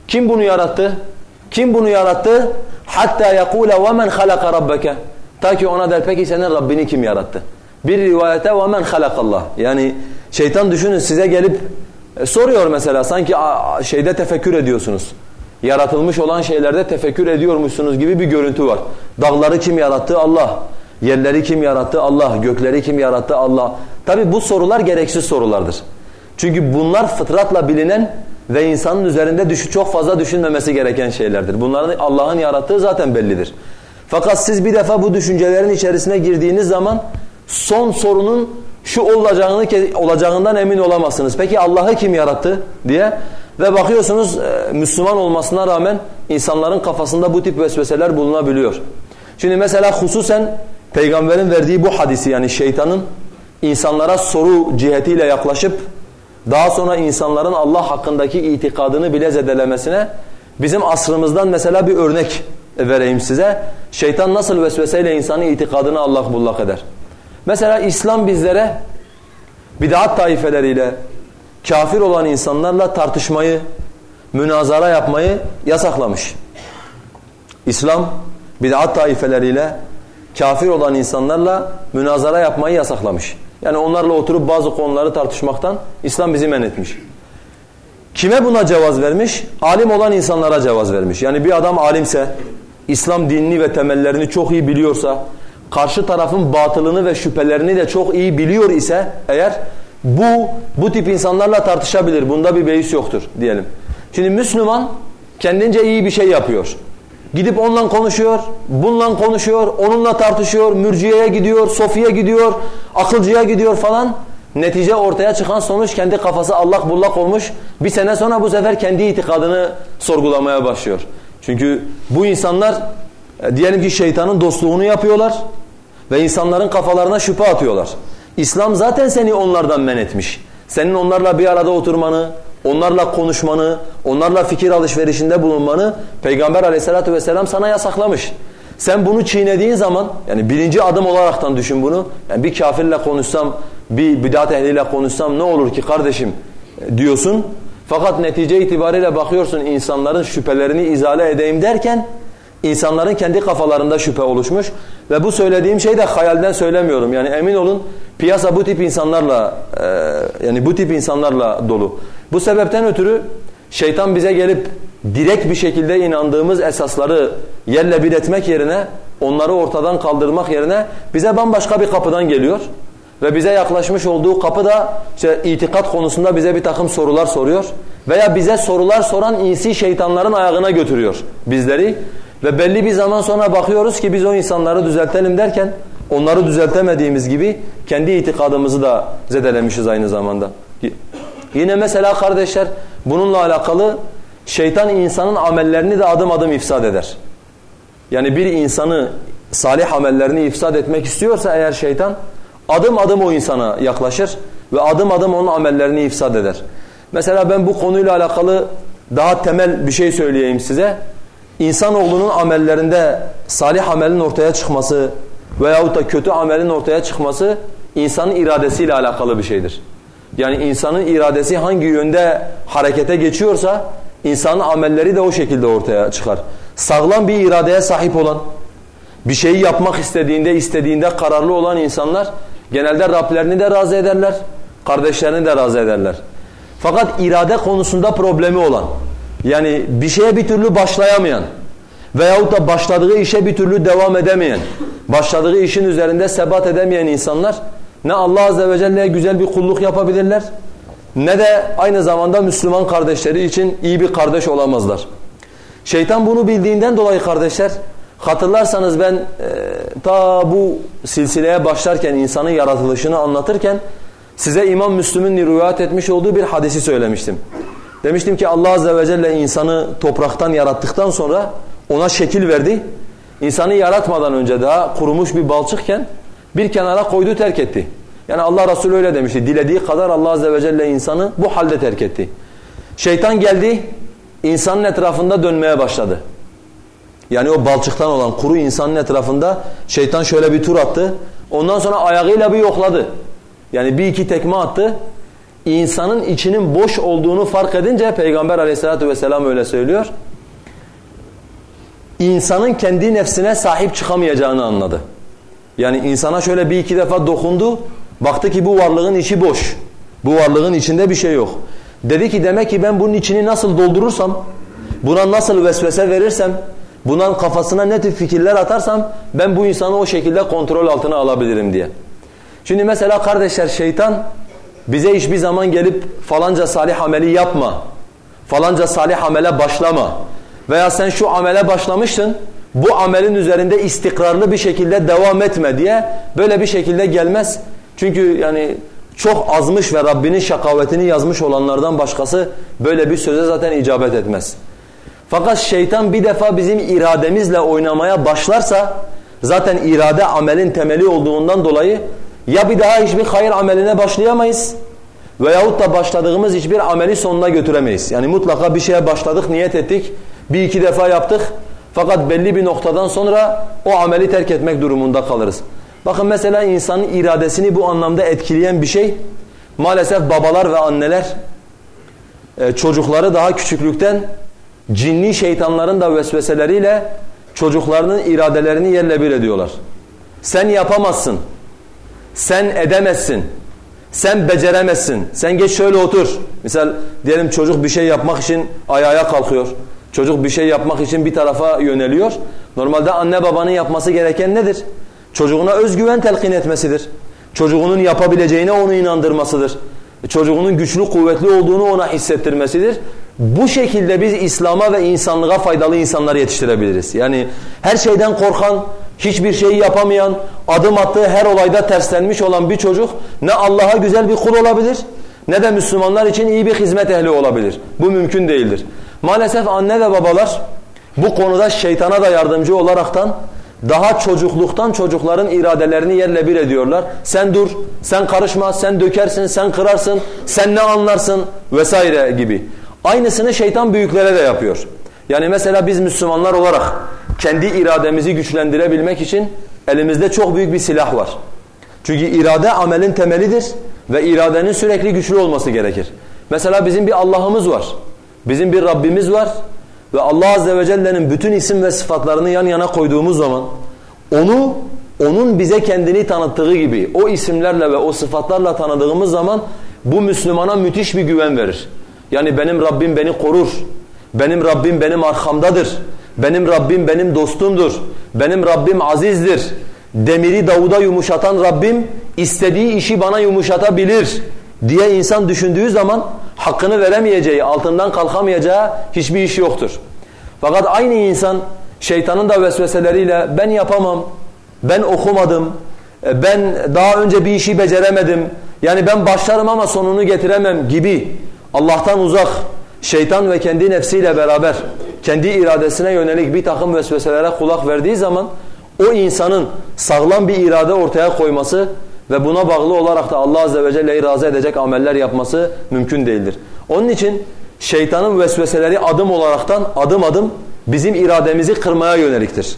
[SPEAKER 1] Kim bunu yarattı? Kim bunu yarattı? Hatta yekule ve men halaka rabbeke. Ta ki ona der peki senin Rabbini kim yarattı? Bir rivayete ve men halakallah. Yani şeytan düşünün size gelip e, soruyor mesela sanki şeyde tefekkür ediyorsunuz. Yaratılmış olan şeylerde tefekkür ediyormuşsunuz gibi bir görüntü var. Dağları kim yarattı? Allah. Yerleri kim yarattı? Allah. Gökleri kim yarattı? Allah. Tabi bu sorular gereksiz sorulardır. Çünkü bunlar fıtratla bilinen ve insanın üzerinde düşü çok fazla düşünmemesi gereken şeylerdir. Bunların Allah'ın yarattığı zaten bellidir. Fakat siz bir defa bu düşüncelerin içerisine girdiğiniz zaman son sorunun şu olacağını olacağından emin olamazsınız. Peki Allah'ı kim yarattı diye ve bakıyorsunuz e, Müslüman olmasına rağmen insanların kafasında bu tip vesveseler bulunabiliyor. Şimdi mesela hususen peygamberin verdiği bu hadisi yani şeytanın insanlara soru cihetiyle yaklaşıp daha sonra insanların Allah hakkındaki itikadını bile zedelemesine bizim asrımızdan mesela bir örnek vereyim size. Şeytan nasıl vesveseyle insanın itikadını Allah bullak eder. Mesela İslam bizlere bid'at taifeleriyle, kafir olan insanlarla tartışmayı, münazara yapmayı yasaklamış. İslam bid'at taifeleriyle, kafir olan insanlarla münazara yapmayı yasaklamış. Yani onlarla oturup bazı konuları tartışmaktan İslam bizi men etmiş. Kime buna cevaz vermiş? Alim olan insanlara cevaz vermiş. Yani bir adam alimse, İslam dinini ve temellerini çok iyi biliyorsa, karşı tarafın batılını ve şüphelerini de çok iyi biliyor ise eğer bu bu tip insanlarla tartışabilir. Bunda bir beis yoktur diyelim. Şimdi Müslüman kendince iyi bir şey yapıyor. Gidip onunla konuşuyor, bununla konuşuyor, onunla tartışıyor, mürciyeye gidiyor, sofiye gidiyor, akılcıya gidiyor falan. Netice ortaya çıkan sonuç kendi kafası allak bullak olmuş. Bir sene sonra bu sefer kendi itikadını sorgulamaya başlıyor. Çünkü bu insanlar e, diyelim ki şeytanın dostluğunu yapıyorlar ve insanların kafalarına şüphe atıyorlar. İslam zaten seni onlardan men etmiş. Senin onlarla bir arada oturmanı, onlarla konuşmanı, onlarla fikir alışverişinde bulunmanı Peygamber aleyhissalatü vesselam sana yasaklamış. Sen bunu çiğnediğin zaman yani birinci adım olaraktan düşün bunu. Yani bir kafirle konuşsam, bir bidat ehliyle konuşsam ne olur ki kardeşim diyorsun. Fakat netice itibariyle bakıyorsun insanların şüphelerini izale edeyim derken insanların kendi kafalarında şüphe oluşmuş. Ve bu söylediğim şey de hayalden söylemiyorum. Yani emin olun piyasa bu tip insanlarla e, yani bu tip insanlarla dolu. Bu sebepten ötürü şeytan bize gelip direkt bir şekilde inandığımız esasları yerle bir etmek yerine onları ortadan kaldırmak yerine bize bambaşka bir kapıdan geliyor. ve bize yaklaşmış olduğu kapı da işte itikat konusunda bize bir takım sorular soruyor. Veya bize sorular soran insi şeytanların ayağına götürüyor bizleri. Ve belli bir zaman sonra bakıyoruz ki biz o insanları düzeltelim derken onları düzeltemediğimiz gibi kendi itikadımızı da zedelemişiz aynı zamanda. Yine mesela kardeşler bununla alakalı şeytan insanın amellerini de adım adım ifsad eder. Yani bir insanı salih amellerini ifsad etmek istiyorsa eğer şeytan adım adım o insana yaklaşır ve adım adım onun amellerini ifsad eder. Mesela ben bu konuyla alakalı daha temel bir şey söyleyeyim size. İnsanoğlunun amellerinde salih amelin ortaya çıkması veyahut da kötü amelin ortaya çıkması insanın iradesiyle alakalı bir şeydir. Yani insanın iradesi hangi yönde harekete geçiyorsa insanın amelleri de o şekilde ortaya çıkar. Sağlam bir iradeye sahip olan, bir şeyi yapmak istediğinde, istediğinde kararlı olan insanlar genelde Rablerini de razı ederler, kardeşlerini de razı ederler. Fakat irade konusunda problemi olan, yani bir şeye bir türlü başlayamayan veyahut da başladığı işe bir türlü devam edemeyen, başladığı işin üzerinde sebat edemeyen insanlar ne Allah Azze ve Celle'ye güzel bir kulluk yapabilirler ne de aynı zamanda Müslüman kardeşleri için iyi bir kardeş olamazlar. Şeytan bunu bildiğinden dolayı kardeşler hatırlarsanız ben e, ta bu silsileye başlarken insanın yaratılışını anlatırken size İmam Müslüm'ün rivayet etmiş olduğu bir hadisi söylemiştim. Demiştim ki Allah Azze ve Celle insanı topraktan yarattıktan sonra ona şekil verdi. İnsanı yaratmadan önce daha kurumuş bir balçıkken bir kenara koydu terk etti. Yani Allah Resulü öyle demişti. Dilediği kadar Allah Azze ve Celle insanı bu halde terk etti. Şeytan geldi, insanın etrafında dönmeye başladı. Yani o balçıktan olan kuru insanın etrafında şeytan şöyle bir tur attı. Ondan sonra ayağıyla bir yokladı. Yani bir iki tekme attı. İnsanın içinin boş olduğunu fark edince Peygamber aleyhissalatü vesselam öyle söylüyor. İnsanın kendi nefsine sahip çıkamayacağını anladı. Yani insana şöyle bir iki defa dokundu. Baktı ki bu varlığın içi boş. Bu varlığın içinde bir şey yok. Dedi ki demek ki ben bunun içini nasıl doldurursam, buna nasıl vesvese verirsem, bundan kafasına ne tür fikirler atarsam ben bu insanı o şekilde kontrol altına alabilirim diye. Şimdi mesela kardeşler şeytan bize hiçbir zaman gelip falanca salih ameli yapma, falanca salih amele başlama veya sen şu amele başlamıştın bu amelin üzerinde istikrarlı bir şekilde devam etme diye böyle bir şekilde gelmez. Çünkü yani çok azmış ve Rabbinin şakavetini yazmış olanlardan başkası böyle bir söze zaten icabet etmez. Fakat şeytan bir defa bizim irademizle oynamaya başlarsa zaten irade amelin temeli olduğundan dolayı ya bir daha hiçbir hayır ameline başlayamayız veyahut da başladığımız hiçbir ameli sonuna götüremeyiz. Yani mutlaka bir şeye başladık, niyet ettik, bir iki defa yaptık fakat belli bir noktadan sonra o ameli terk etmek durumunda kalırız. Bakın mesela insanın iradesini bu anlamda etkileyen bir şey maalesef babalar ve anneler e, çocukları daha küçüklükten cinni şeytanların da vesveseleriyle çocuklarının iradelerini yerle bir ediyorlar. Sen yapamazsın. Sen edemezsin. Sen beceremezsin. Sen geç şöyle otur. Misal diyelim çocuk bir şey yapmak için ayağa kalkıyor. Çocuk bir şey yapmak için bir tarafa yöneliyor. Normalde anne babanın yapması gereken nedir? Çocuğuna özgüven telkin etmesidir. Çocuğunun yapabileceğine onu inandırmasıdır. Çocuğunun güçlü kuvvetli olduğunu ona hissettirmesidir. Bu şekilde biz İslam'a ve insanlığa faydalı insanlar yetiştirebiliriz. Yani her şeyden korkan, hiçbir şeyi yapamayan, adım attığı her olayda terslenmiş olan bir çocuk ne Allah'a güzel bir kul olabilir ne de Müslümanlar için iyi bir hizmet ehli olabilir. Bu mümkün değildir. Maalesef anne ve babalar bu konuda şeytana da yardımcı olaraktan daha çocukluktan çocukların iradelerini yerle bir ediyorlar. Sen dur, sen karışma, sen dökersin, sen kırarsın, sen ne anlarsın vesaire gibi. Aynısını şeytan büyüklere de yapıyor. Yani mesela biz Müslümanlar olarak kendi irademizi güçlendirebilmek için elimizde çok büyük bir silah var. Çünkü irade amelin temelidir ve iradenin sürekli güçlü olması gerekir. Mesela bizim bir Allah'ımız var. Bizim bir Rabbimiz var ve Allah Azze ve Celle'nin bütün isim ve sıfatlarını yan yana koyduğumuz zaman onu onun bize kendini tanıttığı gibi o isimlerle ve o sıfatlarla tanıdığımız zaman bu Müslümana müthiş bir güven verir. Yani benim Rabbim beni korur. Benim Rabbim benim arkamdadır. Benim Rabbim benim dostumdur. Benim Rabbim azizdir. Demiri Davud'a yumuşatan Rabbim istediği işi bana yumuşatabilir diye insan düşündüğü zaman hakkını veremeyeceği, altından kalkamayacağı hiçbir iş yoktur. Fakat aynı insan şeytanın da vesveseleriyle ben yapamam, ben okumadım, e, ben daha önce bir işi beceremedim, yani ben başlarım ama sonunu getiremem gibi Allah'tan uzak, şeytan ve kendi nefsiyle beraber kendi iradesine yönelik bir takım vesveselere kulak verdiği zaman o insanın sağlam bir irade ortaya koyması ve buna bağlı olarak da Allah Azze ve Celle'yi razı edecek ameller yapması mümkün değildir. Onun için şeytanın vesveseleri adım olaraktan adım adım bizim irademizi kırmaya yöneliktir.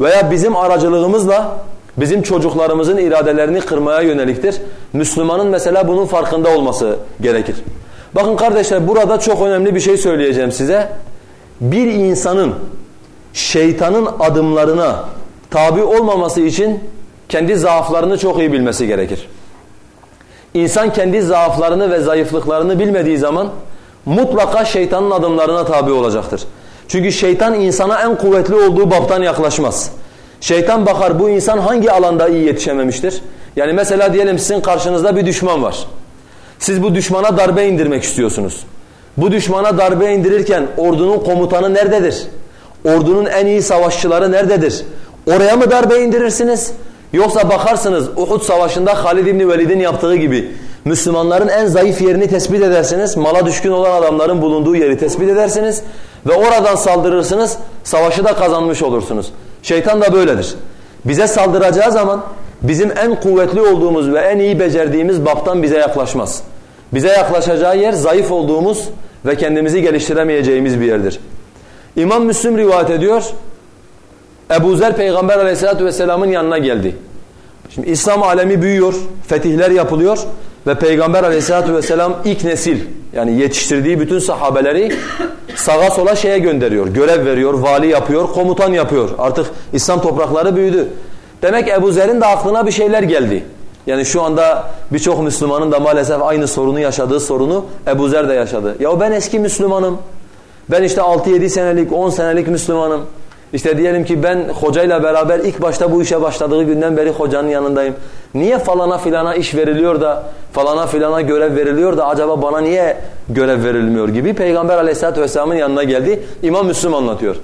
[SPEAKER 1] Veya bizim aracılığımızla bizim çocuklarımızın iradelerini kırmaya yöneliktir. Müslümanın mesela bunun farkında olması gerekir. Bakın kardeşler burada çok önemli bir şey söyleyeceğim size. Bir insanın şeytanın adımlarına tabi olmaması için kendi zaaflarını çok iyi bilmesi gerekir. İnsan kendi zaaflarını ve zayıflıklarını bilmediği zaman mutlaka şeytanın adımlarına tabi olacaktır. Çünkü şeytan insana en kuvvetli olduğu baptan yaklaşmaz. Şeytan bakar bu insan hangi alanda iyi yetişememiştir? Yani mesela diyelim sizin karşınızda bir düşman var. Siz bu düşmana darbe indirmek istiyorsunuz. Bu düşmana darbe indirirken ordunun komutanı nerededir? Ordunun en iyi savaşçıları nerededir? Oraya mı darbe indirirsiniz? Yoksa bakarsınız Uhud savaşında Halid İbni Velid'in yaptığı gibi Müslümanların en zayıf yerini tespit edersiniz. Mala düşkün olan adamların bulunduğu yeri tespit edersiniz. Ve oradan saldırırsınız. Savaşı da kazanmış olursunuz. Şeytan da böyledir. Bize saldıracağı zaman bizim en kuvvetli olduğumuz ve en iyi becerdiğimiz baptan bize yaklaşmaz. Bize yaklaşacağı yer zayıf olduğumuz ve kendimizi geliştiremeyeceğimiz bir yerdir. İmam Müslim rivayet ediyor. Ebu Zer Peygamber aleyhissalatü vesselamın yanına geldi. Şimdi İslam alemi büyüyor, fetihler yapılıyor ve Peygamber aleyhissalatü vesselam ilk nesil yani yetiştirdiği bütün sahabeleri sağa sola şeye gönderiyor. Görev veriyor, vali yapıyor, komutan yapıyor. Artık İslam toprakları büyüdü. Demek Ebu Zer'in de aklına bir şeyler geldi. Yani şu anda birçok Müslümanın da maalesef aynı sorunu yaşadığı sorunu Ebu Zer de yaşadı. Ya ben eski Müslümanım. Ben işte 6-7 senelik, 10 senelik Müslümanım. İşte diyelim ki ben hocayla beraber ilk başta bu işe başladığı günden beri hocanın yanındayım. Niye falana filana iş veriliyor da falana filana görev veriliyor da acaba bana niye görev verilmiyor gibi Peygamber aleyhissalatü vesselamın yanına geldi. İmam Müslüm anlatıyor.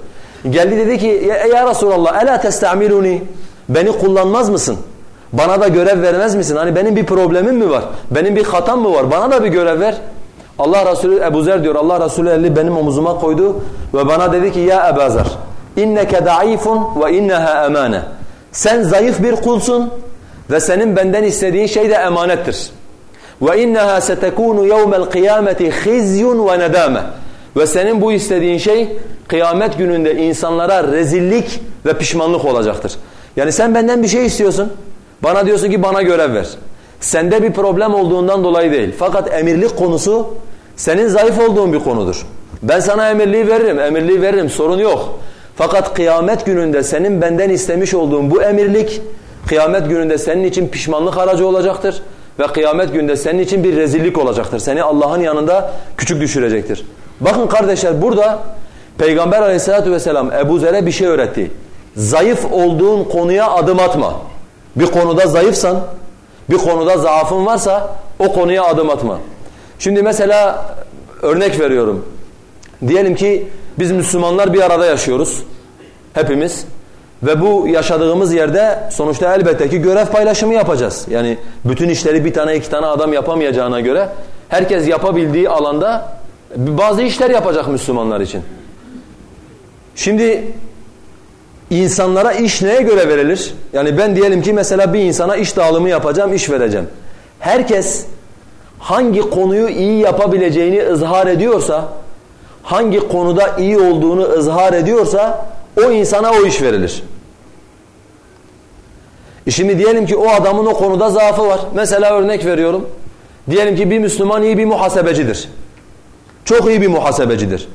[SPEAKER 1] Geldi dedi ki ya, ya Resulallah ela testamiluni beni kullanmaz mısın? Bana da görev vermez misin? Hani benim bir problemim mi var? Benim bir hatam mı var? Bana da bir görev ver. Allah Resulü Ebu Zer diyor Allah Resulü eli benim omuzuma koydu ve bana dedi ki ya Ebu Zer inneke da'ifun ve inneha emane. Sen zayıf bir kulsun ve senin benden istediğin şey de emanettir. Ve inneha setekunu yevmel kıyameti khizyun ve nedame. Ve senin bu istediğin şey kıyamet gününde insanlara rezillik ve pişmanlık olacaktır. Yani sen benden bir şey istiyorsun. Bana diyorsun ki bana görev ver. Sende bir problem olduğundan dolayı değil. Fakat emirlik konusu senin zayıf olduğun bir konudur. Ben sana emirliği veririm, emirliği veririm sorun yok. Fakat kıyamet gününde senin benden istemiş olduğun bu emirlik kıyamet gününde senin için pişmanlık aracı olacaktır. Ve kıyamet gününde senin için bir rezillik olacaktır. Seni Allah'ın yanında küçük düşürecektir. Bakın kardeşler burada Peygamber aleyhissalatü vesselam Ebu Zer'e bir şey öğretti. Zayıf olduğun konuya adım atma. Bir konuda zayıfsan, bir konuda zaafın varsa o konuya adım atma. Şimdi mesela örnek veriyorum. Diyelim ki biz Müslümanlar bir arada yaşıyoruz. Hepimiz. Ve bu yaşadığımız yerde sonuçta elbette ki görev paylaşımı yapacağız. Yani bütün işleri bir tane iki tane adam yapamayacağına göre herkes yapabildiği alanda bazı işler yapacak Müslümanlar için. Şimdi insanlara iş neye göre verilir? Yani ben diyelim ki mesela bir insana iş dağılımı yapacağım, iş vereceğim. Herkes hangi konuyu iyi yapabileceğini ızhar ediyorsa hangi konuda iyi olduğunu ızhar ediyorsa o insana o iş verilir. E şimdi diyelim ki o adamın o konuda zaafı var. Mesela örnek veriyorum. Diyelim ki bir Müslüman iyi bir muhasebecidir. Çok iyi bir muhasebecidir.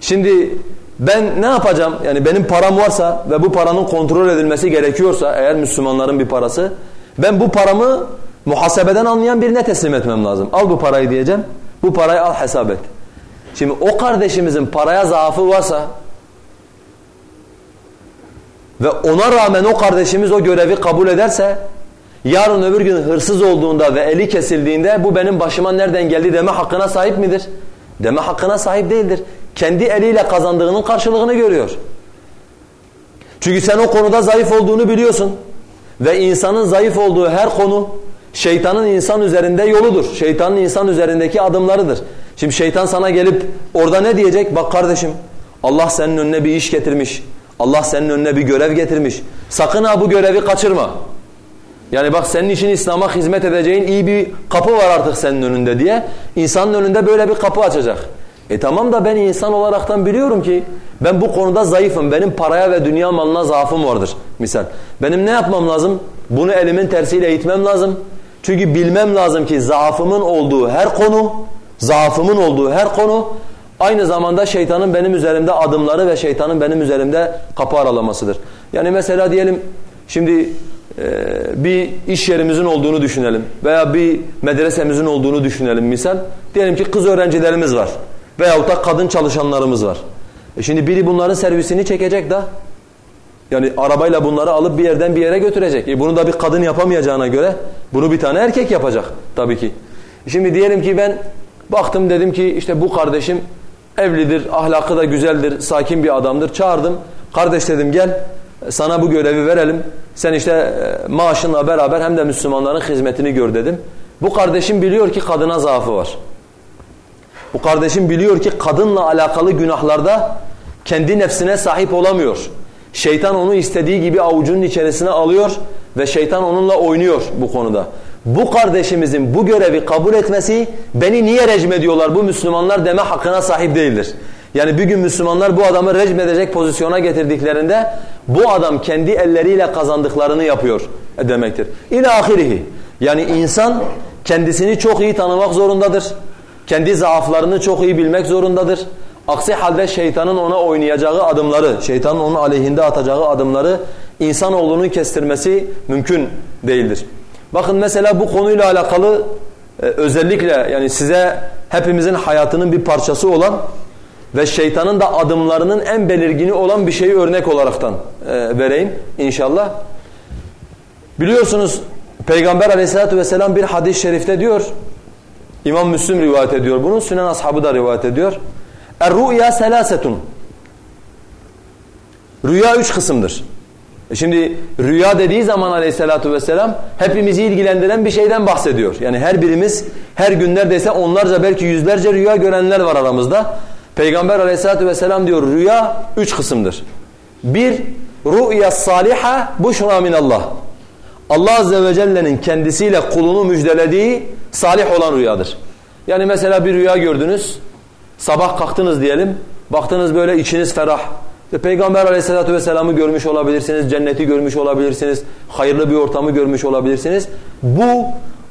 [SPEAKER 1] Şimdi ben ne yapacağım? Yani benim param varsa ve bu paranın kontrol edilmesi gerekiyorsa eğer Müslümanların bir parası ben bu paramı muhasebeden anlayan birine teslim etmem lazım. Al bu parayı diyeceğim. Bu parayı al hesap et. Şimdi o kardeşimizin paraya zaafı varsa ve ona rağmen o kardeşimiz o görevi kabul ederse yarın öbür gün hırsız olduğunda ve eli kesildiğinde bu benim başıma nereden geldi deme hakkına sahip midir? Deme hakkına sahip değildir. Kendi eliyle kazandığının karşılığını görüyor. Çünkü sen o konuda zayıf olduğunu biliyorsun. Ve insanın zayıf olduğu her konu şeytanın insan üzerinde yoludur. Şeytanın insan üzerindeki adımlarıdır. Şimdi şeytan sana gelip orada ne diyecek? Bak kardeşim Allah senin önüne bir iş getirmiş. Allah senin önüne bir görev getirmiş. Sakın ha bu görevi kaçırma. Yani bak senin için İslam'a hizmet edeceğin iyi bir kapı var artık senin önünde diye insanın önünde böyle bir kapı açacak. E tamam da ben insan olaraktan biliyorum ki ben bu konuda zayıfım. Benim paraya ve dünya malına zaafım vardır misal. Benim ne yapmam lazım? Bunu elimin tersiyle eğitmem lazım. Çünkü bilmem lazım ki zaafımın olduğu her konu, zaafımın olduğu her konu aynı zamanda şeytanın benim üzerimde adımları ve şeytanın benim üzerimde kapı aralamasıdır. Yani mesela diyelim şimdi ee, bir iş yerimizin olduğunu düşünelim veya bir medresemizin olduğunu düşünelim misal. Diyelim ki kız öğrencilerimiz var veyahut da kadın çalışanlarımız var. E şimdi biri bunların servisini çekecek da yani arabayla bunları alıp bir yerden bir yere götürecek. E bunu da bir kadın yapamayacağına göre bunu bir tane erkek yapacak tabii ki. E şimdi diyelim ki ben baktım dedim ki işte bu kardeşim evlidir, ahlakı da güzeldir, sakin bir adamdır. Çağırdım. Kardeş dedim gel sana bu görevi verelim. Sen işte e, maaşınla beraber hem de Müslümanların hizmetini gör dedim. Bu kardeşim biliyor ki kadına zaafı var. Bu kardeşim biliyor ki kadınla alakalı günahlarda kendi nefsine sahip olamıyor. Şeytan onu istediği gibi avucunun içerisine alıyor ve şeytan onunla oynuyor bu konuda. Bu kardeşimizin bu görevi kabul etmesi beni niye rejim ediyorlar bu Müslümanlar deme hakkına sahip değildir. Yani bir gün Müslümanlar bu adamı rejim edecek pozisyona getirdiklerinde bu adam kendi elleriyle kazandıklarını yapıyor demektir. İlâ ahirihi. Yani insan kendisini çok iyi tanımak zorundadır. Kendi zaaflarını çok iyi bilmek zorundadır. Aksi halde şeytanın ona oynayacağı adımları, şeytanın onun aleyhinde atacağı adımları insanoğlunun kestirmesi mümkün değildir. Bakın mesela bu konuyla alakalı e, özellikle yani size hepimizin hayatının bir parçası olan ve şeytanın da adımlarının en belirgini olan bir şeyi örnek olaraktan e, vereyim inşallah. Biliyorsunuz Peygamber aleyhissalatü vesselam bir hadis-i şerifte diyor, İmam Müslim rivayet ediyor bunu, Sünen ashabı da rivayet ediyor. Er-ru'ya selasetun. Rüya üç kısımdır. E şimdi rüya dediği zaman aleyhissalatü vesselam hepimizi ilgilendiren bir şeyden bahsediyor. Yani her birimiz her gün neredeyse onlarca belki yüzlerce rüya görenler var aramızda. Peygamber aleyhissalatü vesselam diyor rüya üç kısımdır. Bir, rü'ya saliha buşra minallah. Allah azze ve celle'nin kendisiyle kulunu müjdelediği salih olan rüyadır. Yani mesela bir rüya gördünüz, sabah kalktınız diyelim, baktınız böyle içiniz ferah. Peygamber aleyhissalatü vesselam'ı görmüş olabilirsiniz, cenneti görmüş olabilirsiniz, hayırlı bir ortamı görmüş olabilirsiniz. Bu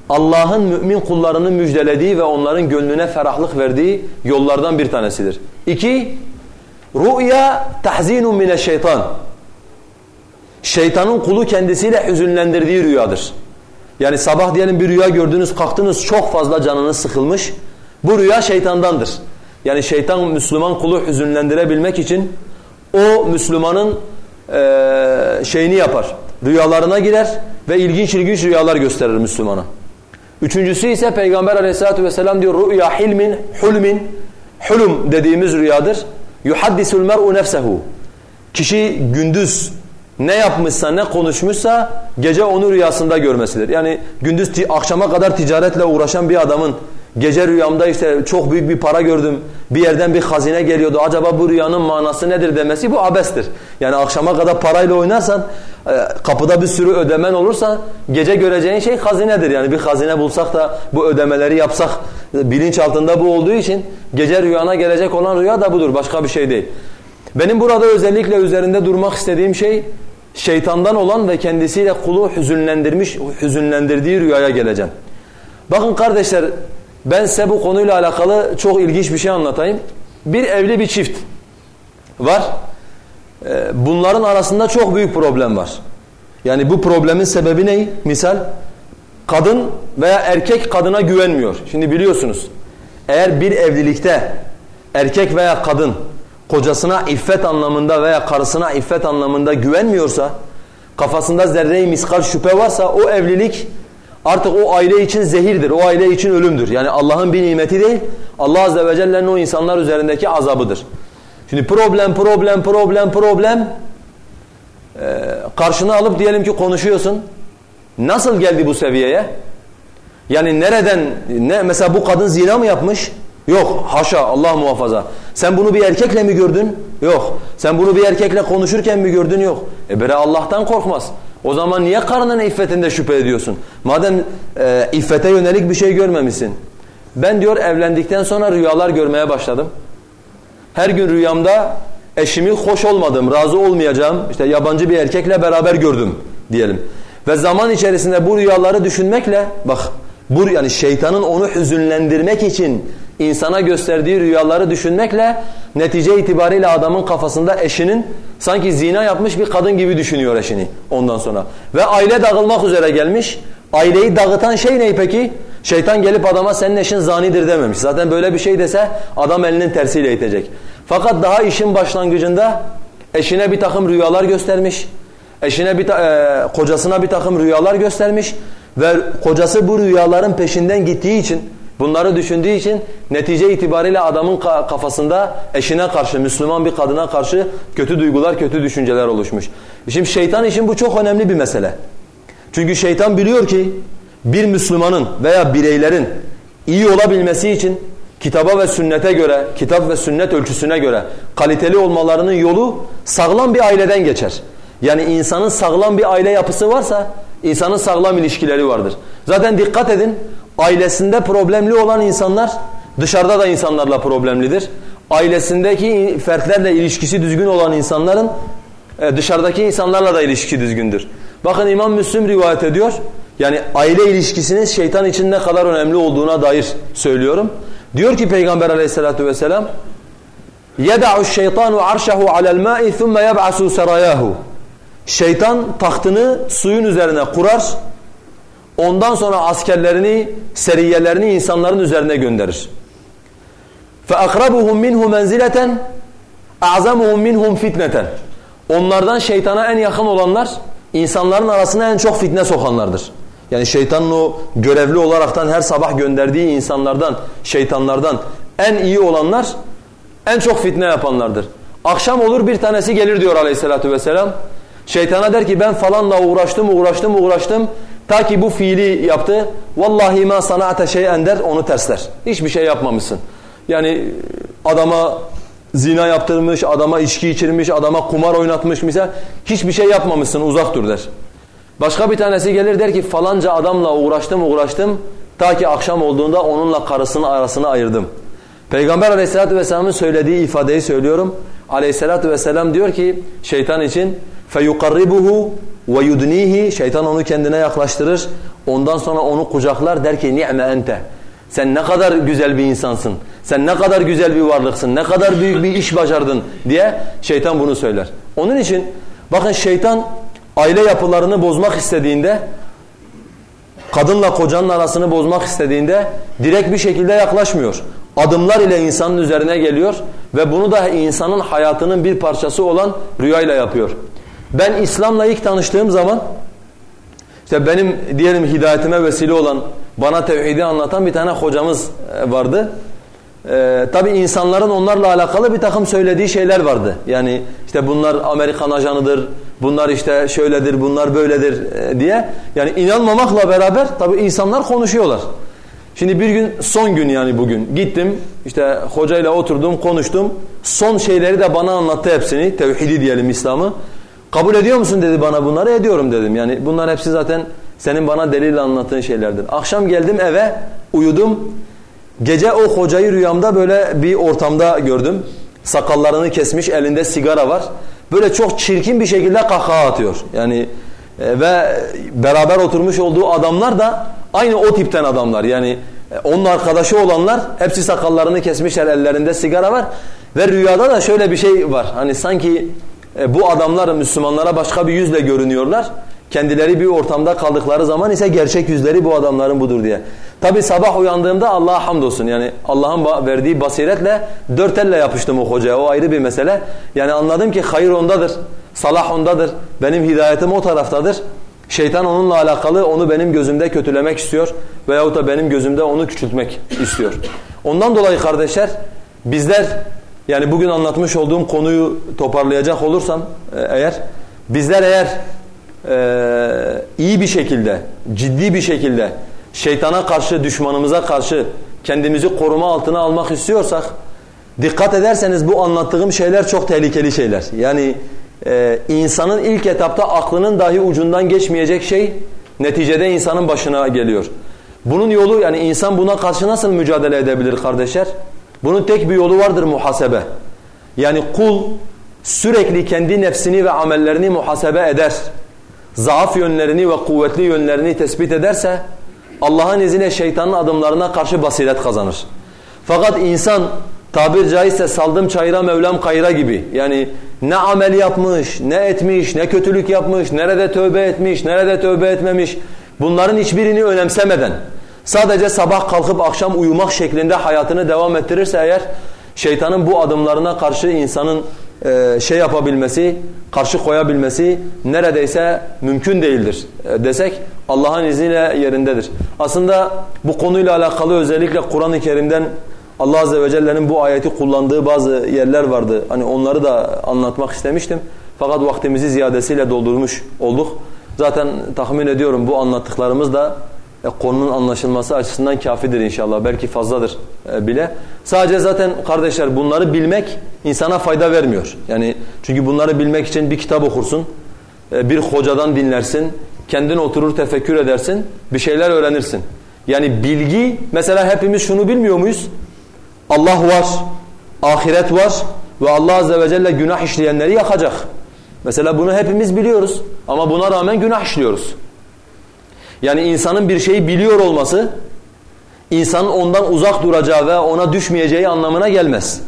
[SPEAKER 1] Allah'ın mümin kullarını müjdelediği ve onların gönlüne ferahlık verdiği yollardan bir tanesidir. İki, rü'ya tahzinun mineşşeytan. Şeytanın kulu kendisiyle hüzünlendirdiği rüyadır. Yani sabah diyelim bir rüya gördünüz, kalktınız çok fazla canınız sıkılmış. Bu rüya şeytandandır. Yani şeytan Müslüman kulu hüzünlendirebilmek için o Müslümanın e, şeyini yapar. Rüyalarına girer ve ilginç ilginç rüyalar gösterir Müslümana. Üçüncüsü ise Peygamber aleyhissalatu vesselam diyor rüya hilmin, hulmin, hulum dediğimiz rüyadır. Yuhaddisul mer'u nefsehu. Kişi gündüz ne yapmışsa ne konuşmuşsa gece onu rüyasında görmesidir. Yani gündüz akşama kadar ticaretle uğraşan bir adamın gece rüyamda işte çok büyük bir para gördüm, bir yerden bir hazine geliyordu. Acaba bu rüyanın manası nedir demesi bu abestir. Yani akşama kadar parayla oynarsan e, kapıda bir sürü ödemen olursa gece göreceğin şey hazinedir. Yani bir hazine bulsak da bu ödemeleri yapsak bilinç altında bu olduğu için gece rüyana gelecek olan rüya da budur. Başka bir şey değil. Benim burada özellikle üzerinde durmak istediğim şey şeytandan olan ve kendisiyle kulu hüzünlendirmiş, hüzünlendirdiği rüyaya geleceğim. Bakın kardeşler ben size bu konuyla alakalı çok ilginç bir şey anlatayım. Bir evli bir çift var. Ee, bunların arasında çok büyük problem var. Yani bu problemin sebebi ne? Misal kadın veya erkek kadına güvenmiyor. Şimdi biliyorsunuz eğer bir evlilikte erkek veya kadın kocasına iffet anlamında veya karısına iffet anlamında güvenmiyorsa kafasında zerre-i miskal şüphe varsa o evlilik artık o aile için zehirdir, o aile için ölümdür. Yani Allah'ın bir nimeti değil, Allah Azze ve Celle'nin o insanlar üzerindeki azabıdır. Şimdi problem, problem, problem, problem ee, karşına alıp diyelim ki konuşuyorsun. Nasıl geldi bu seviyeye? Yani nereden, ne mesela bu kadın zina mı yapmış? Yok haşa Allah muhafaza. Sen bunu bir erkekle mi gördün? Yok. Sen bunu bir erkekle konuşurken mi gördün? Yok. E bere Allah'tan korkmaz. O zaman niye karnının iffetinde şüphe ediyorsun? Madem e, iffete yönelik bir şey görmemişsin. Ben diyor evlendikten sonra rüyalar görmeye başladım. Her gün rüyamda eşimi hoş olmadım, razı olmayacağım, işte yabancı bir erkekle beraber gördüm diyelim. Ve zaman içerisinde bu rüyaları düşünmekle bak bu yani şeytanın onu hüzünlendirmek için insana gösterdiği rüyaları düşünmekle netice itibariyle adamın kafasında eşinin sanki zina yapmış bir kadın gibi düşünüyor eşini ondan sonra. Ve aile dağılmak üzere gelmiş. Aileyi dağıtan şey ne peki? Şeytan gelip adama senin eşin zanidir dememiş. Zaten böyle bir şey dese adam elinin tersiyle itecek. Fakat daha işin başlangıcında eşine bir takım rüyalar göstermiş. Eşine bir e, kocasına bir takım rüyalar göstermiş ve kocası bu rüyaların peşinden gittiği için bunları düşündüğü için netice itibariyle adamın kafasında eşine karşı Müslüman bir kadına karşı kötü duygular, kötü düşünceler oluşmuş. Şimdi şeytan için bu çok önemli bir mesele. Çünkü şeytan biliyor ki bir Müslümanın veya bireylerin iyi olabilmesi için kitaba ve sünnete göre, kitap ve sünnet ölçüsüne göre kaliteli olmalarının yolu sağlam bir aileden geçer. Yani insanın sağlam bir aile yapısı varsa insanın sağlam ilişkileri vardır. Zaten dikkat edin ailesinde problemli olan insanlar dışarıda da insanlarla problemlidir. Ailesindeki fertlerle ilişkisi düzgün olan insanların e, dışarıdaki insanlarla da ilişkisi düzgündür. Bakın İmam Müslim rivayet ediyor. Yani aile ilişkisinin şeytan için ne kadar önemli olduğuna dair söylüyorum. Diyor ki Peygamber aleyhissalatu vesselam يَدَعُ الشَّيْطَانُ عَرْشَهُ عَلَى الْمَاءِ ثُمَّ يَبْعَسُ سَرَيَاهُ Şeytan tahtını suyun üzerine kurar. Ondan sonra askerlerini, seriyelerini insanların üzerine gönderir. فَاَقْرَبُهُمْ مِنْهُ مَنْزِلَةً اَعْزَمُهُمْ مِنْهُمْ فِتْنَةً Onlardan şeytana en yakın olanlar insanların arasına en çok fitne sokanlardır. Yani şeytanın o görevli olaraktan her sabah gönderdiği insanlardan, şeytanlardan en iyi olanlar en çok fitne yapanlardır. Akşam olur bir tanesi gelir diyor aleyhissalatü vesselam. Şeytana der ki ben falanla uğraştım, uğraştım, uğraştım. Ta ki bu fiili yaptı. Vallahi ma sana'ate şey'en der onu tersler. Hiçbir şey yapmamışsın. Yani adama zina yaptırmış, adama içki içirmiş, adama kumar oynatmış misal hiçbir şey yapmamışsın uzak dur der. Başka bir tanesi gelir der ki falanca adamla uğraştım uğraştım ta ki akşam olduğunda onunla karısının arasını ayırdım. Peygamber aleyhissalatü vesselamın söylediği ifadeyi söylüyorum. Aleyhissalatü vesselam diyor ki şeytan için فَيُقَرِّبُهُ ve yudnihi şeytan onu kendine yaklaştırır. Ondan sonra onu kucaklar der ki ni'me ente. Sen ne kadar güzel bir insansın. Sen ne kadar güzel bir varlıksın. Ne kadar büyük bir iş başardın diye şeytan bunu söyler. Onun için bakın şeytan aile yapılarını bozmak istediğinde kadınla kocanın arasını bozmak istediğinde direkt bir şekilde yaklaşmıyor. Adımlar ile insanın üzerine geliyor ve bunu da insanın hayatının bir parçası olan rüyayla yapıyor. Ben İslam'la ilk tanıştığım zaman işte benim diyelim hidayetime vesile olan bana tevhidi anlatan bir tane hocamız e, vardı. Ee, tabi insanların onlarla alakalı bir takım söylediği şeyler vardı. Yani işte bunlar Amerikan ajanıdır, bunlar işte şöyledir, bunlar böyledir e, diye. Yani inanmamakla beraber tabi insanlar konuşuyorlar. Şimdi bir gün son gün yani bugün gittim işte hocayla oturdum konuştum. Son şeyleri de bana anlattı hepsini. Tevhidi diyelim İslam'ı. Kabul ediyor musun dedi bana bunları ediyorum dedim. Yani bunlar hepsi zaten senin bana delil anlattığın şeylerdir. Akşam geldim eve uyudum. Gece o hocayı rüyamda böyle bir ortamda gördüm. Sakallarını kesmiş elinde sigara var. Böyle çok çirkin bir şekilde kahkaha atıyor. Yani e, ve beraber oturmuş olduğu adamlar da aynı o tipten adamlar. Yani e, onun arkadaşı olanlar hepsi sakallarını kesmişler ellerinde sigara var. Ve rüyada da şöyle bir şey var. Hani sanki bu adamlar Müslümanlara başka bir yüzle görünüyorlar. Kendileri bir ortamda kaldıkları zaman ise gerçek yüzleri bu adamların budur diye. Tabi sabah uyandığımda Allah'a hamdolsun. Yani Allah'ın verdiği basiretle dört elle yapıştım o hocaya. O ayrı bir mesele. Yani anladım ki hayır ondadır. Salah ondadır. Benim hidayetim o taraftadır. Şeytan onunla alakalı onu benim gözümde kötülemek istiyor veyahut da benim gözümde onu küçültmek istiyor. Ondan dolayı kardeşler bizler yani bugün anlatmış olduğum konuyu toparlayacak olursam e, eğer bizler eğer e, iyi bir şekilde, ciddi bir şekilde şeytana karşı, düşmanımıza karşı kendimizi koruma altına almak istiyorsak dikkat ederseniz bu anlattığım şeyler çok tehlikeli şeyler. Yani e, insanın ilk etapta aklının dahi ucundan geçmeyecek şey neticede insanın başına geliyor. Bunun yolu yani insan buna karşı nasıl mücadele edebilir kardeşler? Bunun tek bir yolu vardır muhasebe. Yani kul sürekli kendi nefsini ve amellerini muhasebe eder. Zaaf yönlerini ve kuvvetli yönlerini tespit ederse Allah'ın izniyle şeytanın adımlarına karşı basiret kazanır. Fakat insan tabir caizse saldım çayıra mevlam kayıra gibi yani ne amel yapmış, ne etmiş, ne kötülük yapmış, nerede tövbe etmiş, nerede tövbe etmemiş bunların hiçbirini önemsemeden sadece sabah kalkıp akşam uyumak şeklinde hayatını devam ettirirse eğer şeytanın bu adımlarına karşı insanın e, şey yapabilmesi, karşı koyabilmesi neredeyse mümkün değildir e, desek Allah'ın izniyle yerindedir. Aslında bu konuyla alakalı özellikle Kur'an-ı Kerim'den Allah Azze ve Celle'nin bu ayeti kullandığı bazı yerler vardı. Hani onları da anlatmak istemiştim. Fakat vaktimizi ziyadesiyle doldurmuş olduk. Zaten tahmin ediyorum bu anlattıklarımız da e, konunun anlaşılması açısından kafidir inşallah. Belki fazladır e, bile. Sadece zaten kardeşler bunları bilmek insana fayda vermiyor. Yani çünkü bunları bilmek için bir kitap okursun, e, bir hocadan dinlersin, kendin oturur tefekkür edersin, bir şeyler öğrenirsin. Yani bilgi, mesela hepimiz şunu bilmiyor muyuz? Allah var, ahiret var ve Allah Azze ve Celle günah işleyenleri yakacak. Mesela bunu hepimiz biliyoruz ama buna rağmen günah işliyoruz. Yani insanın bir şeyi biliyor olması, insanın ondan uzak duracağı ve ona düşmeyeceği anlamına gelmez.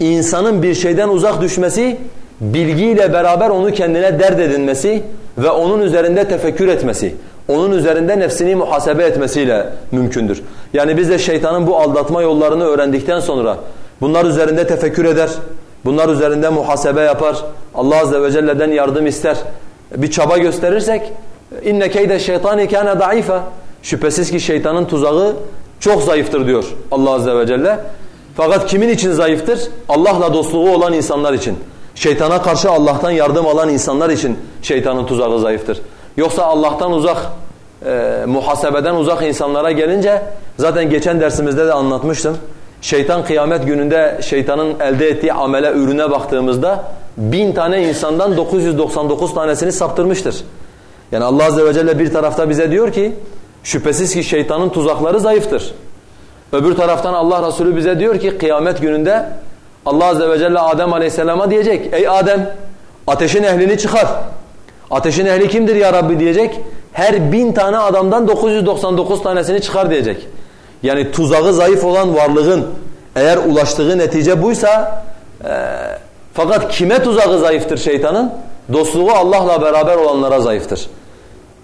[SPEAKER 1] İnsanın bir şeyden uzak düşmesi, bilgiyle beraber onu kendine dert edinmesi ve onun üzerinde tefekkür etmesi, onun üzerinde nefsini muhasebe etmesiyle mümkündür. Yani biz de şeytanın bu aldatma yollarını öğrendikten sonra bunlar üzerinde tefekkür eder, bunlar üzerinde muhasebe yapar, Allah Azze ve Celle'den yardım ister, bir çaba gösterirsek inne keyde şeytani kana daifa şüphesiz ki şeytanın tuzağı çok zayıftır diyor Allah Azze ve Celle. Fakat kimin için zayıftır? Allah'la dostluğu olan insanlar için. Şeytana karşı Allah'tan yardım alan insanlar için şeytanın tuzağı zayıftır. Yoksa Allah'tan uzak, e, muhasebeden uzak insanlara gelince zaten geçen dersimizde de anlatmıştım. Şeytan kıyamet gününde şeytanın elde ettiği amele, ürüne baktığımızda bin tane insandan 999 tanesini saptırmıştır. Yani Allah Azze ve Celle bir tarafta bize diyor ki şüphesiz ki şeytanın tuzakları zayıftır. Öbür taraftan Allah Resulü bize diyor ki kıyamet gününde Allah Azze ve Celle Adem Aleyhisselam'a diyecek ey Adem ateşin ehlini çıkar. Ateşin ehli kimdir ya Rabbi diyecek. Her bin tane adamdan 999 tanesini çıkar diyecek. Yani tuzağı zayıf olan varlığın eğer ulaştığı netice buysa e, fakat kime tuzağı zayıftır şeytanın? Dostluğu Allah'la beraber olanlara zayıftır.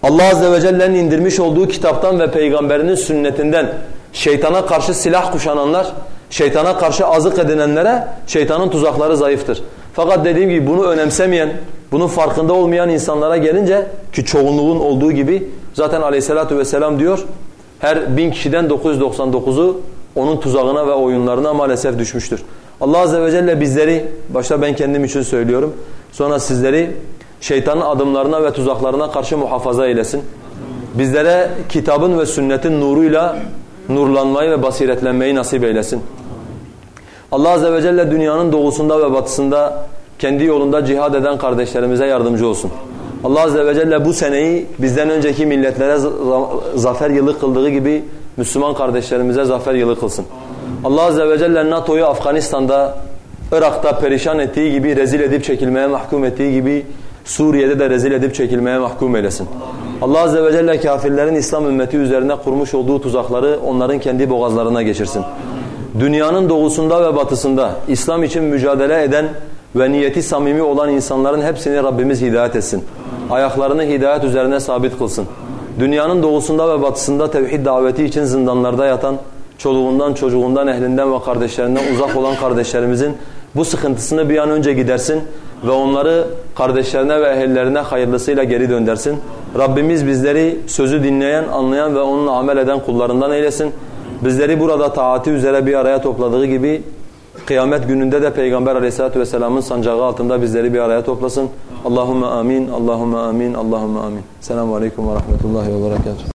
[SPEAKER 1] Allah Azze ve Celle'nin indirmiş olduğu kitaptan ve peygamberinin sünnetinden şeytana karşı silah kuşananlar, şeytana karşı azık edinenlere şeytanın tuzakları zayıftır. Fakat dediğim gibi bunu önemsemeyen, bunun farkında olmayan insanlara gelince ki çoğunluğun olduğu gibi zaten aleyhissalatu vesselam diyor her bin kişiden 999'u onun tuzağına ve oyunlarına maalesef düşmüştür. Allah Azze ve Celle bizleri, başta ben kendim için söylüyorum, sonra sizleri şeytanın adımlarına ve tuzaklarına karşı muhafaza eylesin. Bizlere kitabın ve sünnetin nuruyla nurlanmayı ve basiretlenmeyi nasip eylesin. Allah Azze ve Celle dünyanın doğusunda ve batısında kendi yolunda cihad eden kardeşlerimize yardımcı olsun. Allah Azze ve Celle bu seneyi bizden önceki milletlere zafer yılı kıldığı gibi Müslüman kardeşlerimize zafer yılı kılsın. Allah Azze ve Celle NATO'yu Afganistan'da, Irak'ta perişan ettiği gibi, rezil edip çekilmeye mahkum ettiği gibi Suriye'de de rezil edip çekilmeye mahkum eylesin. Allah Azze ve Celle kafirlerin İslam ümmeti üzerine kurmuş olduğu tuzakları onların kendi boğazlarına geçirsin. Dünyanın doğusunda ve batısında İslam için mücadele eden ve niyeti samimi olan insanların hepsini Rabbimiz hidayet etsin. Ayaklarını hidayet üzerine sabit kılsın. Dünyanın doğusunda ve batısında tevhid daveti için zindanlarda yatan, çoluğundan, çocuğundan, ehlinden ve kardeşlerinden uzak olan kardeşlerimizin bu sıkıntısını bir an önce gidersin ve onları kardeşlerine ve ehellerine hayırlısıyla geri döndersin. Rabbimiz bizleri sözü dinleyen, anlayan ve onunla amel eden kullarından eylesin. Bizleri burada taati üzere bir araya topladığı gibi kıyamet gününde de Peygamber aleyhissalatu vesselamın sancağı altında bizleri bir araya toplasın. Allahumme amin, Allahumme amin, Allahumme amin. Selamun aleyküm ve rahmetullahi ve berekatuhu.